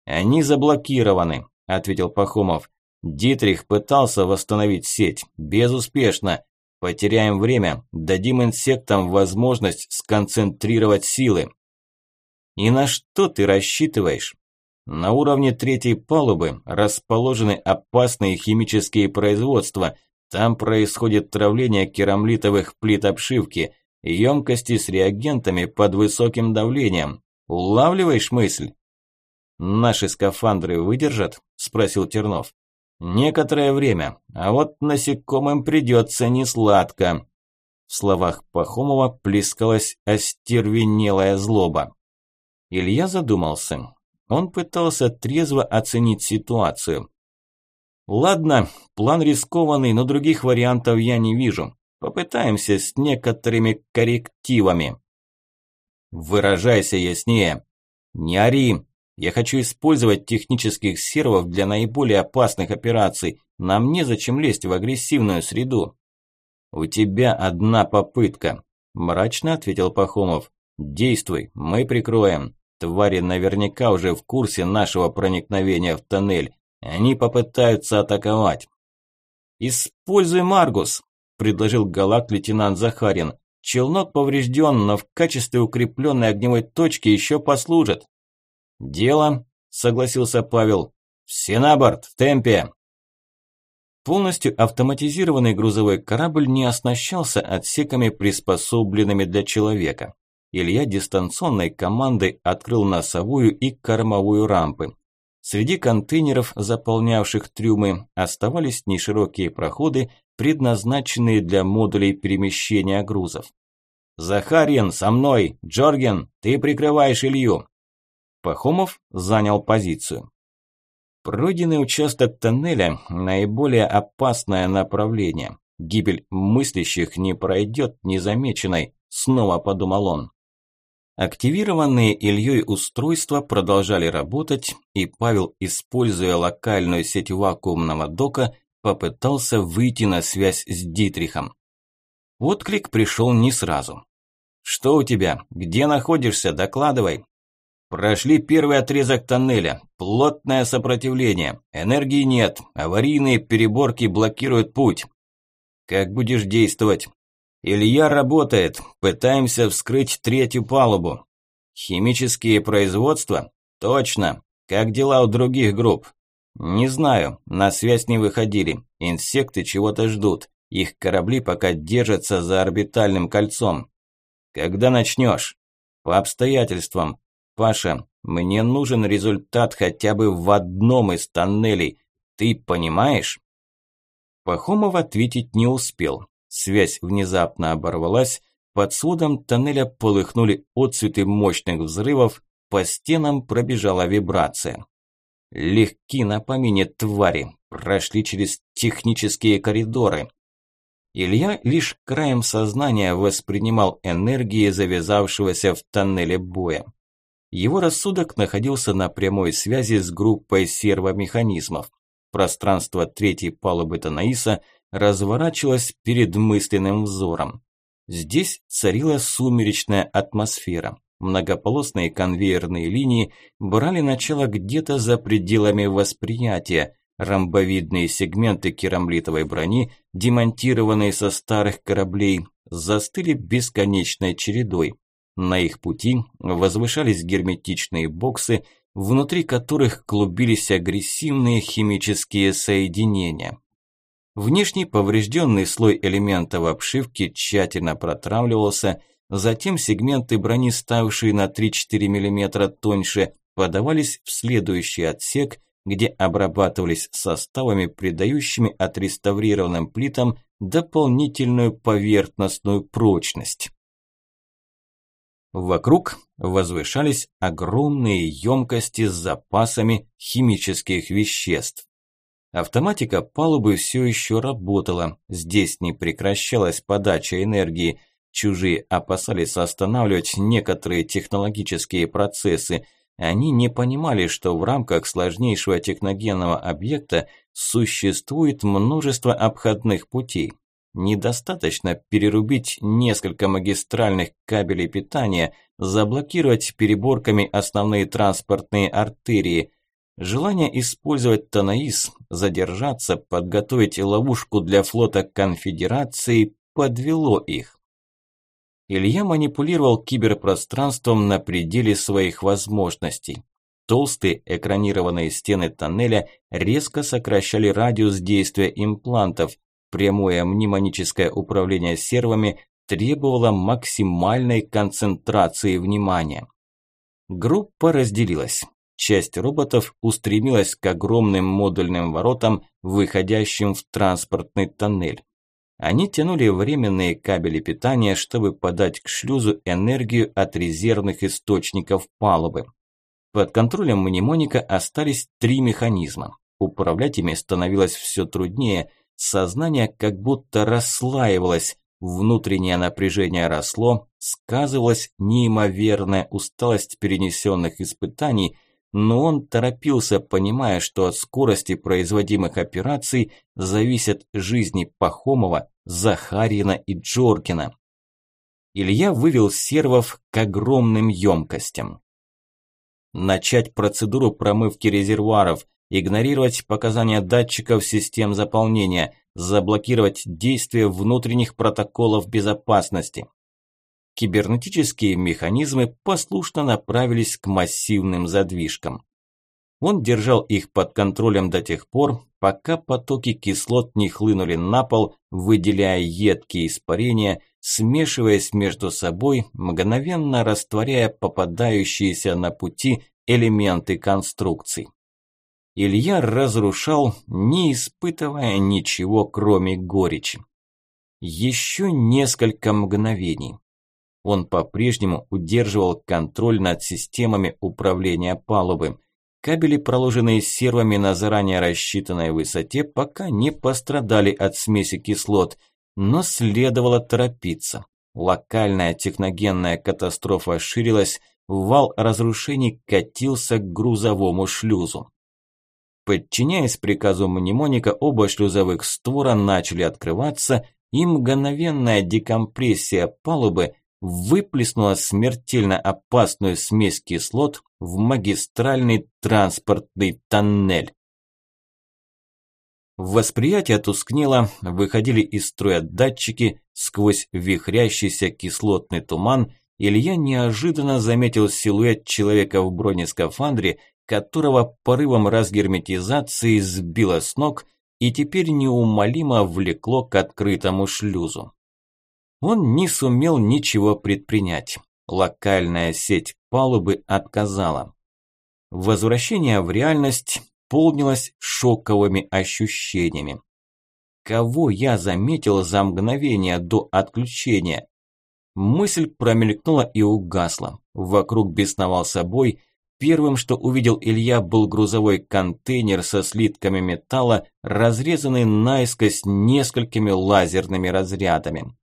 Они заблокированы, ответил Пахомов. Дитрих пытался восстановить сеть. Безуспешно. Потеряем время, дадим инсектам возможность сконцентрировать силы. И на что ты рассчитываешь? На уровне третьей палубы расположены опасные химические производства. Там происходит травление керамлитовых плит обшивки, емкости с реагентами под высоким давлением. Улавливаешь мысль? Наши скафандры выдержат? Спросил Тернов. Некоторое время, а вот насекомым придется несладко. В словах Пахомова плескалась остервенелая злоба. Илья задумался. Он пытался трезво оценить ситуацию. Ладно, план рискованный, но других вариантов я не вижу. Попытаемся с некоторыми коррективами. Выражайся яснее. Не ори. Я хочу использовать технических сервов для наиболее опасных операций. Нам незачем лезть в агрессивную среду. У тебя одна попытка, мрачно ответил Пахомов. Действуй, мы прикроем. Твари наверняка уже в курсе нашего проникновения в тоннель. Они попытаются атаковать. «Используй Маргус», – предложил галак-лейтенант Захарин. «Челнок поврежден, но в качестве укрепленной огневой точки еще послужит». «Дело», – согласился Павел. «Все на борт, в темпе». Полностью автоматизированный грузовой корабль не оснащался отсеками, приспособленными для человека. Илья дистанционной командой открыл носовую и кормовую рампы. Среди контейнеров, заполнявших трюмы, оставались неширокие проходы, предназначенные для модулей перемещения грузов. «Захарин, со мной! Джорген, ты прикрываешь Илью!» Пахомов занял позицию. Пройденный участок тоннеля – наиболее опасное направление. Гибель мыслящих не пройдет незамеченной, снова подумал он. Активированные Ильей устройства продолжали работать, и Павел, используя локальную сеть вакуумного дока, попытался выйти на связь с Дитрихом. Отклик пришел не сразу. «Что у тебя? Где находишься? Докладывай». «Прошли первый отрезок тоннеля. Плотное сопротивление. Энергии нет. Аварийные переборки блокируют путь». «Как будешь действовать?» Илья работает. Пытаемся вскрыть третью палубу. Химические производства? Точно. Как дела у других групп? Не знаю. На связь не выходили. Инсекты чего-то ждут. Их корабли пока держатся за орбитальным кольцом. Когда начнешь? По обстоятельствам. Паша, мне нужен результат хотя бы в одном из тоннелей. Ты понимаешь? Пахомов ответить не успел. Связь внезапно оборвалась, под сводом тоннеля полыхнули отцветы мощных взрывов, по стенам пробежала вибрация. Легки на помине твари, прошли через технические коридоры. Илья лишь краем сознания воспринимал энергии завязавшегося в тоннеле боя. Его рассудок находился на прямой связи с группой сервомеханизмов. Пространство третьей палубы Танаиса разворачивалось перед мысленным взором. Здесь царила сумеречная атмосфера. Многополосные конвейерные линии брали начало где-то за пределами восприятия. Ромбовидные сегменты керамлитовой брони, демонтированные со старых кораблей, застыли бесконечной чередой. На их пути возвышались герметичные боксы, внутри которых клубились агрессивные химические соединения. Внешний поврежденный слой элементов обшивки тщательно протравливался, затем сегменты брони, ставшие на 3-4 мм тоньше, подавались в следующий отсек, где обрабатывались составами, придающими отреставрированным плитам дополнительную поверхностную прочность. Вокруг возвышались огромные емкости с запасами химических веществ. Автоматика палубы все еще работала, здесь не прекращалась подача энергии. Чужие опасались останавливать некоторые технологические процессы. Они не понимали, что в рамках сложнейшего техногенного объекта существует множество обходных путей. Недостаточно перерубить несколько магистральных кабелей питания, заблокировать переборками основные транспортные артерии – Желание использовать Танаис, задержаться, подготовить ловушку для флота конфедерации подвело их. Илья манипулировал киберпространством на пределе своих возможностей. Толстые экранированные стены тоннеля резко сокращали радиус действия имплантов. Прямое мнемоническое управление сервами требовало максимальной концентрации внимания. Группа разделилась. Часть роботов устремилась к огромным модульным воротам, выходящим в транспортный тоннель. Они тянули временные кабели питания, чтобы подать к шлюзу энергию от резервных источников палубы. Под контролем мнемоника остались три механизма. Управлять ими становилось все труднее, сознание как будто расслаивалось, внутреннее напряжение росло, сказывалась неимоверная усталость перенесенных испытаний – но он торопился, понимая, что от скорости производимых операций зависят жизни Пахомова, Захарина и Джоркина. Илья вывел сервов к огромным емкостям. Начать процедуру промывки резервуаров, игнорировать показания датчиков систем заполнения, заблокировать действие внутренних протоколов безопасности кибернетические механизмы послушно направились к массивным задвижкам. Он держал их под контролем до тех пор, пока потоки кислот не хлынули на пол, выделяя едкие испарения, смешиваясь между собой, мгновенно растворяя попадающиеся на пути элементы конструкций. Илья разрушал, не испытывая ничего, кроме горечи. Еще несколько мгновений. Он по-прежнему удерживал контроль над системами управления палубы. Кабели, проложенные сервами на заранее рассчитанной высоте, пока не пострадали от смеси кислот, но следовало торопиться. Локальная техногенная катастрофа ширилась, вал разрушений катился к грузовому шлюзу. Подчиняясь приказу мнемоника, оба шлюзовых створа начали открываться, и мгновенная декомпрессия палубы выплеснула смертельно опасную смесь кислот в магистральный транспортный тоннель. Восприятие тускнело, выходили из строя датчики, сквозь вихрящийся кислотный туман Илья неожиданно заметил силуэт человека в бронескафандре, которого порывом разгерметизации сбило с ног, и теперь неумолимо влекло к открытому шлюзу. Он не сумел ничего предпринять. Локальная сеть палубы отказала. Возвращение в реальность полнилось шоковыми ощущениями. Кого я заметил за мгновение до отключения? Мысль промелькнула и угасла. Вокруг бесновался бой. Первым, что увидел Илья, был грузовой контейнер со слитками металла, разрезанный наискось несколькими лазерными разрядами.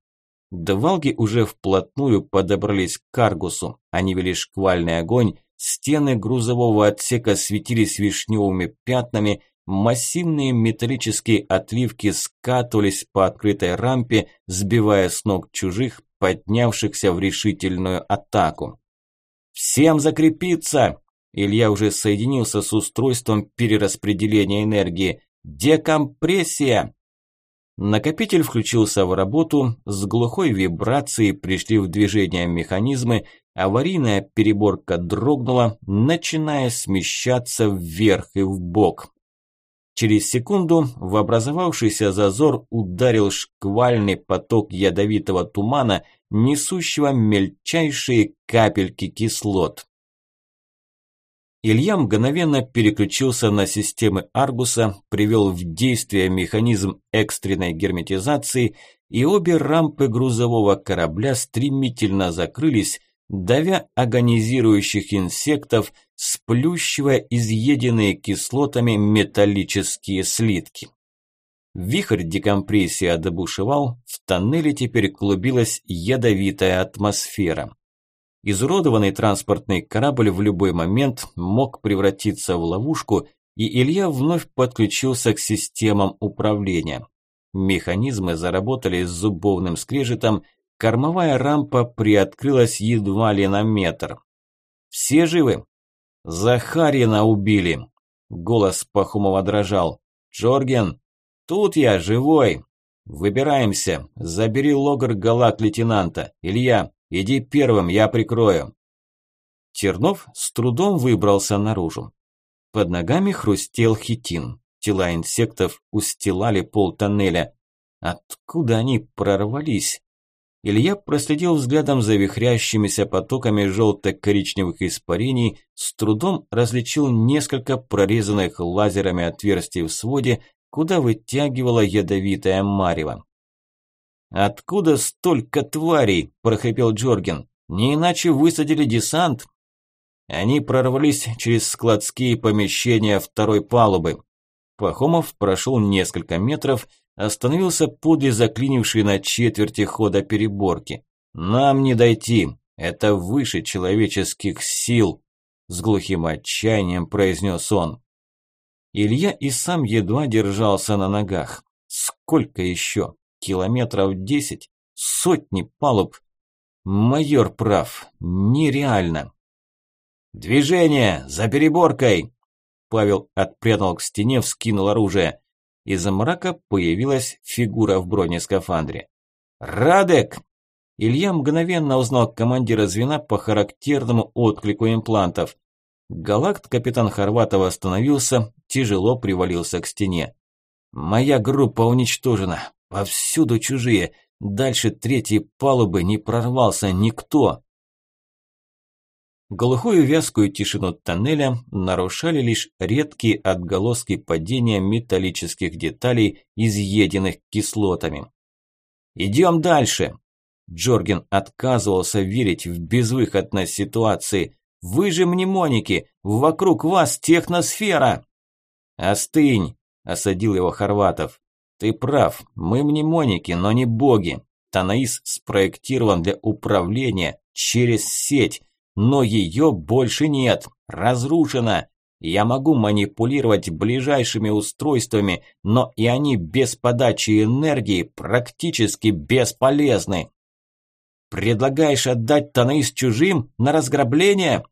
Двалги уже вплотную подобрались к Каргусу. Они вели шквальный огонь, Стены грузового отсека светились вишневыми пятнами, массивные металлические отливки скатывались по открытой рампе, сбивая с ног чужих, поднявшихся в решительную атаку. «Всем закрепиться!» Илья уже соединился с устройством перераспределения энергии. «Декомпрессия!» Накопитель включился в работу, с глухой вибрацией пришли в движение механизмы, аварийная переборка дрогнула, начиная смещаться вверх и вбок. Через секунду в образовавшийся зазор ударил шквальный поток ядовитого тумана, несущего мельчайшие капельки кислот. Илья мгновенно переключился на системы Аргуса, привел в действие механизм экстренной герметизации, и обе рампы грузового корабля стремительно закрылись, давя агонизирующих инсектов, сплющивая изъеденные кислотами металлические слитки. Вихрь декомпрессии отбушевал, в тоннеле теперь клубилась ядовитая атмосфера. Изуродованный транспортный корабль в любой момент мог превратиться в ловушку, и Илья вновь подключился к системам управления. Механизмы заработали с зубовным скрежетом, кормовая рампа приоткрылась едва ли на метр. «Все живы?» «Захарина убили!» Голос Пахумова дрожал. «Джорген, тут я, живой!» «Выбираемся. Забери логер галак лейтенанта. Илья, Иди первым, я прикрою. Тернов с трудом выбрался наружу. Под ногами хрустел хитин. Тела инсектов устилали пол тоннеля. Откуда они прорвались? Илья проследил взглядом за вихрящимися потоками желто-коричневых испарений, с трудом различил несколько прорезанных лазерами отверстий в своде, куда вытягивала ядовитая марево. «Откуда столько тварей?» – прохрипел Джорген. «Не иначе высадили десант». Они прорвались через складские помещения второй палубы. Пахомов прошел несколько метров, остановился подле заклинившей на четверти хода переборки. «Нам не дойти, это выше человеческих сил», – с глухим отчаянием произнес он. Илья и сам едва держался на ногах. Сколько еще? Километров десять, сотни палуб. Майор прав, нереально. «Движение! За переборкой!» Павел отпрянул к стене, вскинул оружие. Из мрака появилась фигура в бронескафандре. «Радек!» Илья мгновенно узнал командира звена по характерному отклику имплантов. Галакт капитан Хорватов остановился, тяжело привалился к стене. «Моя группа уничтожена. Повсюду чужие. Дальше третьей палубы не прорвался никто. Глухую вязкую тишину тоннеля нарушали лишь редкие отголоски падения металлических деталей, изъеденных кислотами. «Идем дальше!» Джорген отказывался верить в безвыходность ситуации. «Вы же мнемоники! Вокруг вас техносфера!» «Остынь!» – осадил его Хорватов. Ты прав, мы мнемоники, но не боги. Танаис спроектирован для управления через сеть, но ее больше нет, разрушена. Я могу манипулировать ближайшими устройствами, но и они без подачи энергии практически бесполезны. Предлагаешь отдать Танаис чужим на разграбление?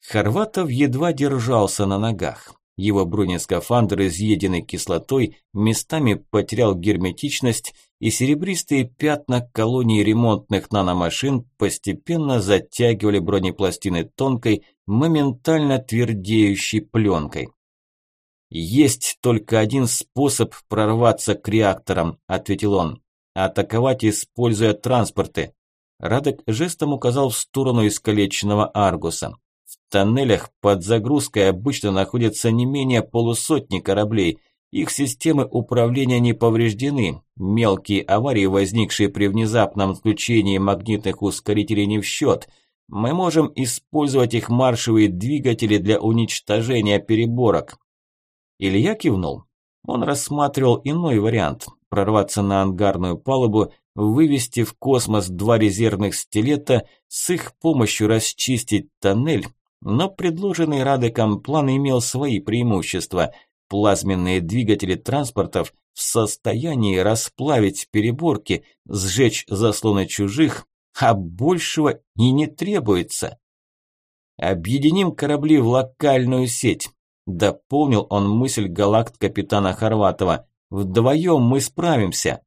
Хорватов едва держался на ногах. Его бронескафандр, изъеденный кислотой, местами потерял герметичность, и серебристые пятна колонии ремонтных наномашин постепенно затягивали бронепластины тонкой, моментально твердеющей пленкой. «Есть только один способ прорваться к реакторам», – ответил он. «Атаковать, используя транспорты». Радек жестом указал в сторону искалеченного Аргуса. Тоннелях под загрузкой обычно находятся не менее полусотни кораблей. Их системы управления не повреждены. Мелкие аварии, возникшие при внезапном включении магнитных ускорителей, не в счет. Мы можем использовать их маршевые двигатели для уничтожения переборок. Илья кивнул. Он рассматривал иной вариант – прорваться на ангарную палубу, вывести в космос два резервных стилета, с их помощью расчистить тоннель, но предложенный Радеком план имел свои преимущества. Плазменные двигатели транспортов в состоянии расплавить переборки, сжечь заслоны чужих, а большего и не требуется. Объединим корабли в локальную сеть, Дополнил он мысль галакт капитана Хорватова. Вдвоем мы справимся.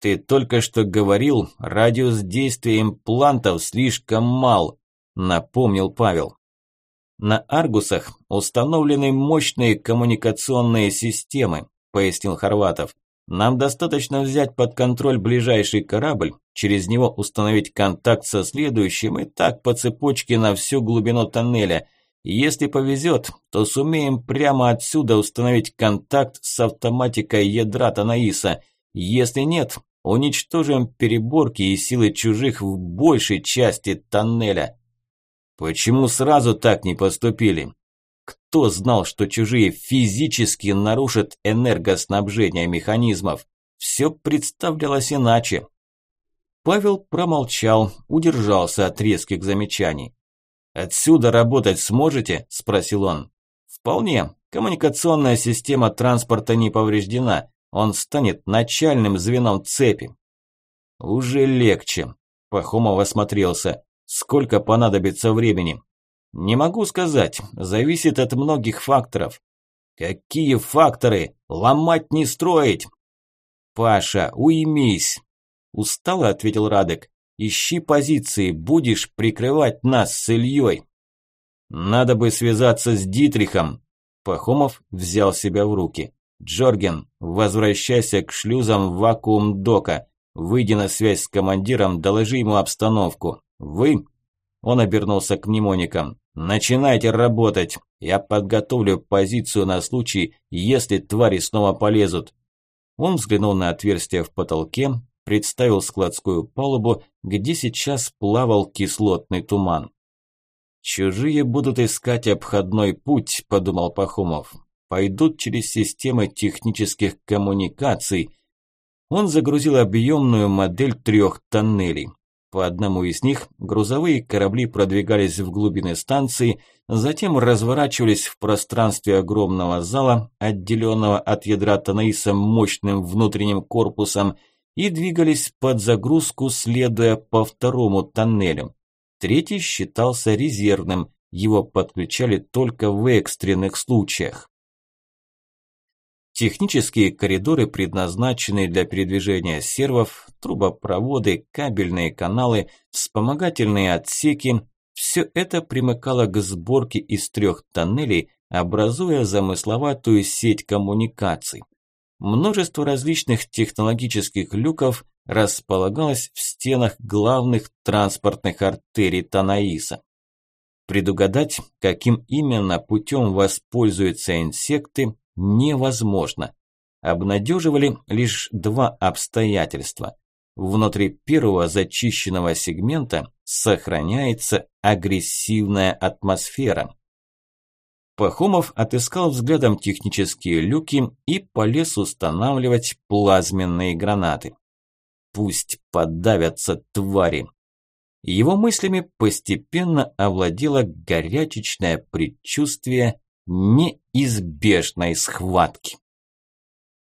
Ты только что говорил, радиус действия имплантов слишком мал, напомнил Павел. На Аргусах установлены мощные коммуникационные системы, пояснил Хорватов. Нам достаточно взять под контроль ближайший корабль, через него установить контакт со следующим и так по цепочке на всю глубину тоннеля – если повезет, то сумеем прямо отсюда установить контакт с автоматикой ядра Танаиса. Если нет, уничтожим переборки и силы чужих в большей части тоннеля. Почему сразу так не поступили? Кто знал, что чужие физически нарушат энергоснабжение механизмов? Все представлялось иначе. Павел промолчал, удержался от резких замечаний. «Отсюда работать сможете?» – спросил он. «Вполне. Коммуникационная система транспорта не повреждена. Он станет начальным звеном цепи». «Уже легче», – Пахомов осмотрелся. «Сколько понадобится времени?» «Не могу сказать. Зависит от многих факторов». «Какие факторы? Ломать не строить!» «Паша, уймись!» Устало ответил Радек. Ищи позиции, будешь прикрывать нас с Ильей. Надо бы связаться с Дитрихом. Пахомов взял себя в руки. Джорген, возвращайся к шлюзам в вакуум дока. Выйди на связь с командиром, доложи ему обстановку. Вы... Он обернулся к мнемоникам. «Начинайте работать. Я подготовлю позицию на случай, если твари снова полезут». Он взглянул на отверстие в потолке, представил складскую палубу, где сейчас плавал кислотный туман. «Чужие будут искать обходной путь», – подумал Пахомов. «Пойдут через системы технических коммуникаций». Он загрузил объемную модель трех тоннелей. По одному из них грузовые корабли продвигались в глубины станции, затем разворачивались в пространстве огромного зала, отделенного от ядра Танаиса мощным внутренним корпусом, и двигались под загрузку, следуя по второму тоннелю. Третий считался резервным, его подключали только в экстренных случаях. Технические коридоры, предназначенные для передвижения сервов, трубопроводы, кабельные каналы, вспомогательные отсеки – все это примыкало к сборке из трех тоннелей, образуя замысловатую сеть коммуникаций. Множество различных технологических люков располагалось в стенах главных транспортных артерий Танаиса. Предугадать, каким именно путем воспользуются инсекты, невозможно. Обнадеживали лишь два обстоятельства. Внутри первого зачищенного сегмента сохраняется агрессивная атмосфера. Пахомов отыскал взглядом технические люки и полез устанавливать плазменные гранаты. Пусть подавятся твари. Его мыслями постепенно овладело горячечное предчувствие неизбежной схватки.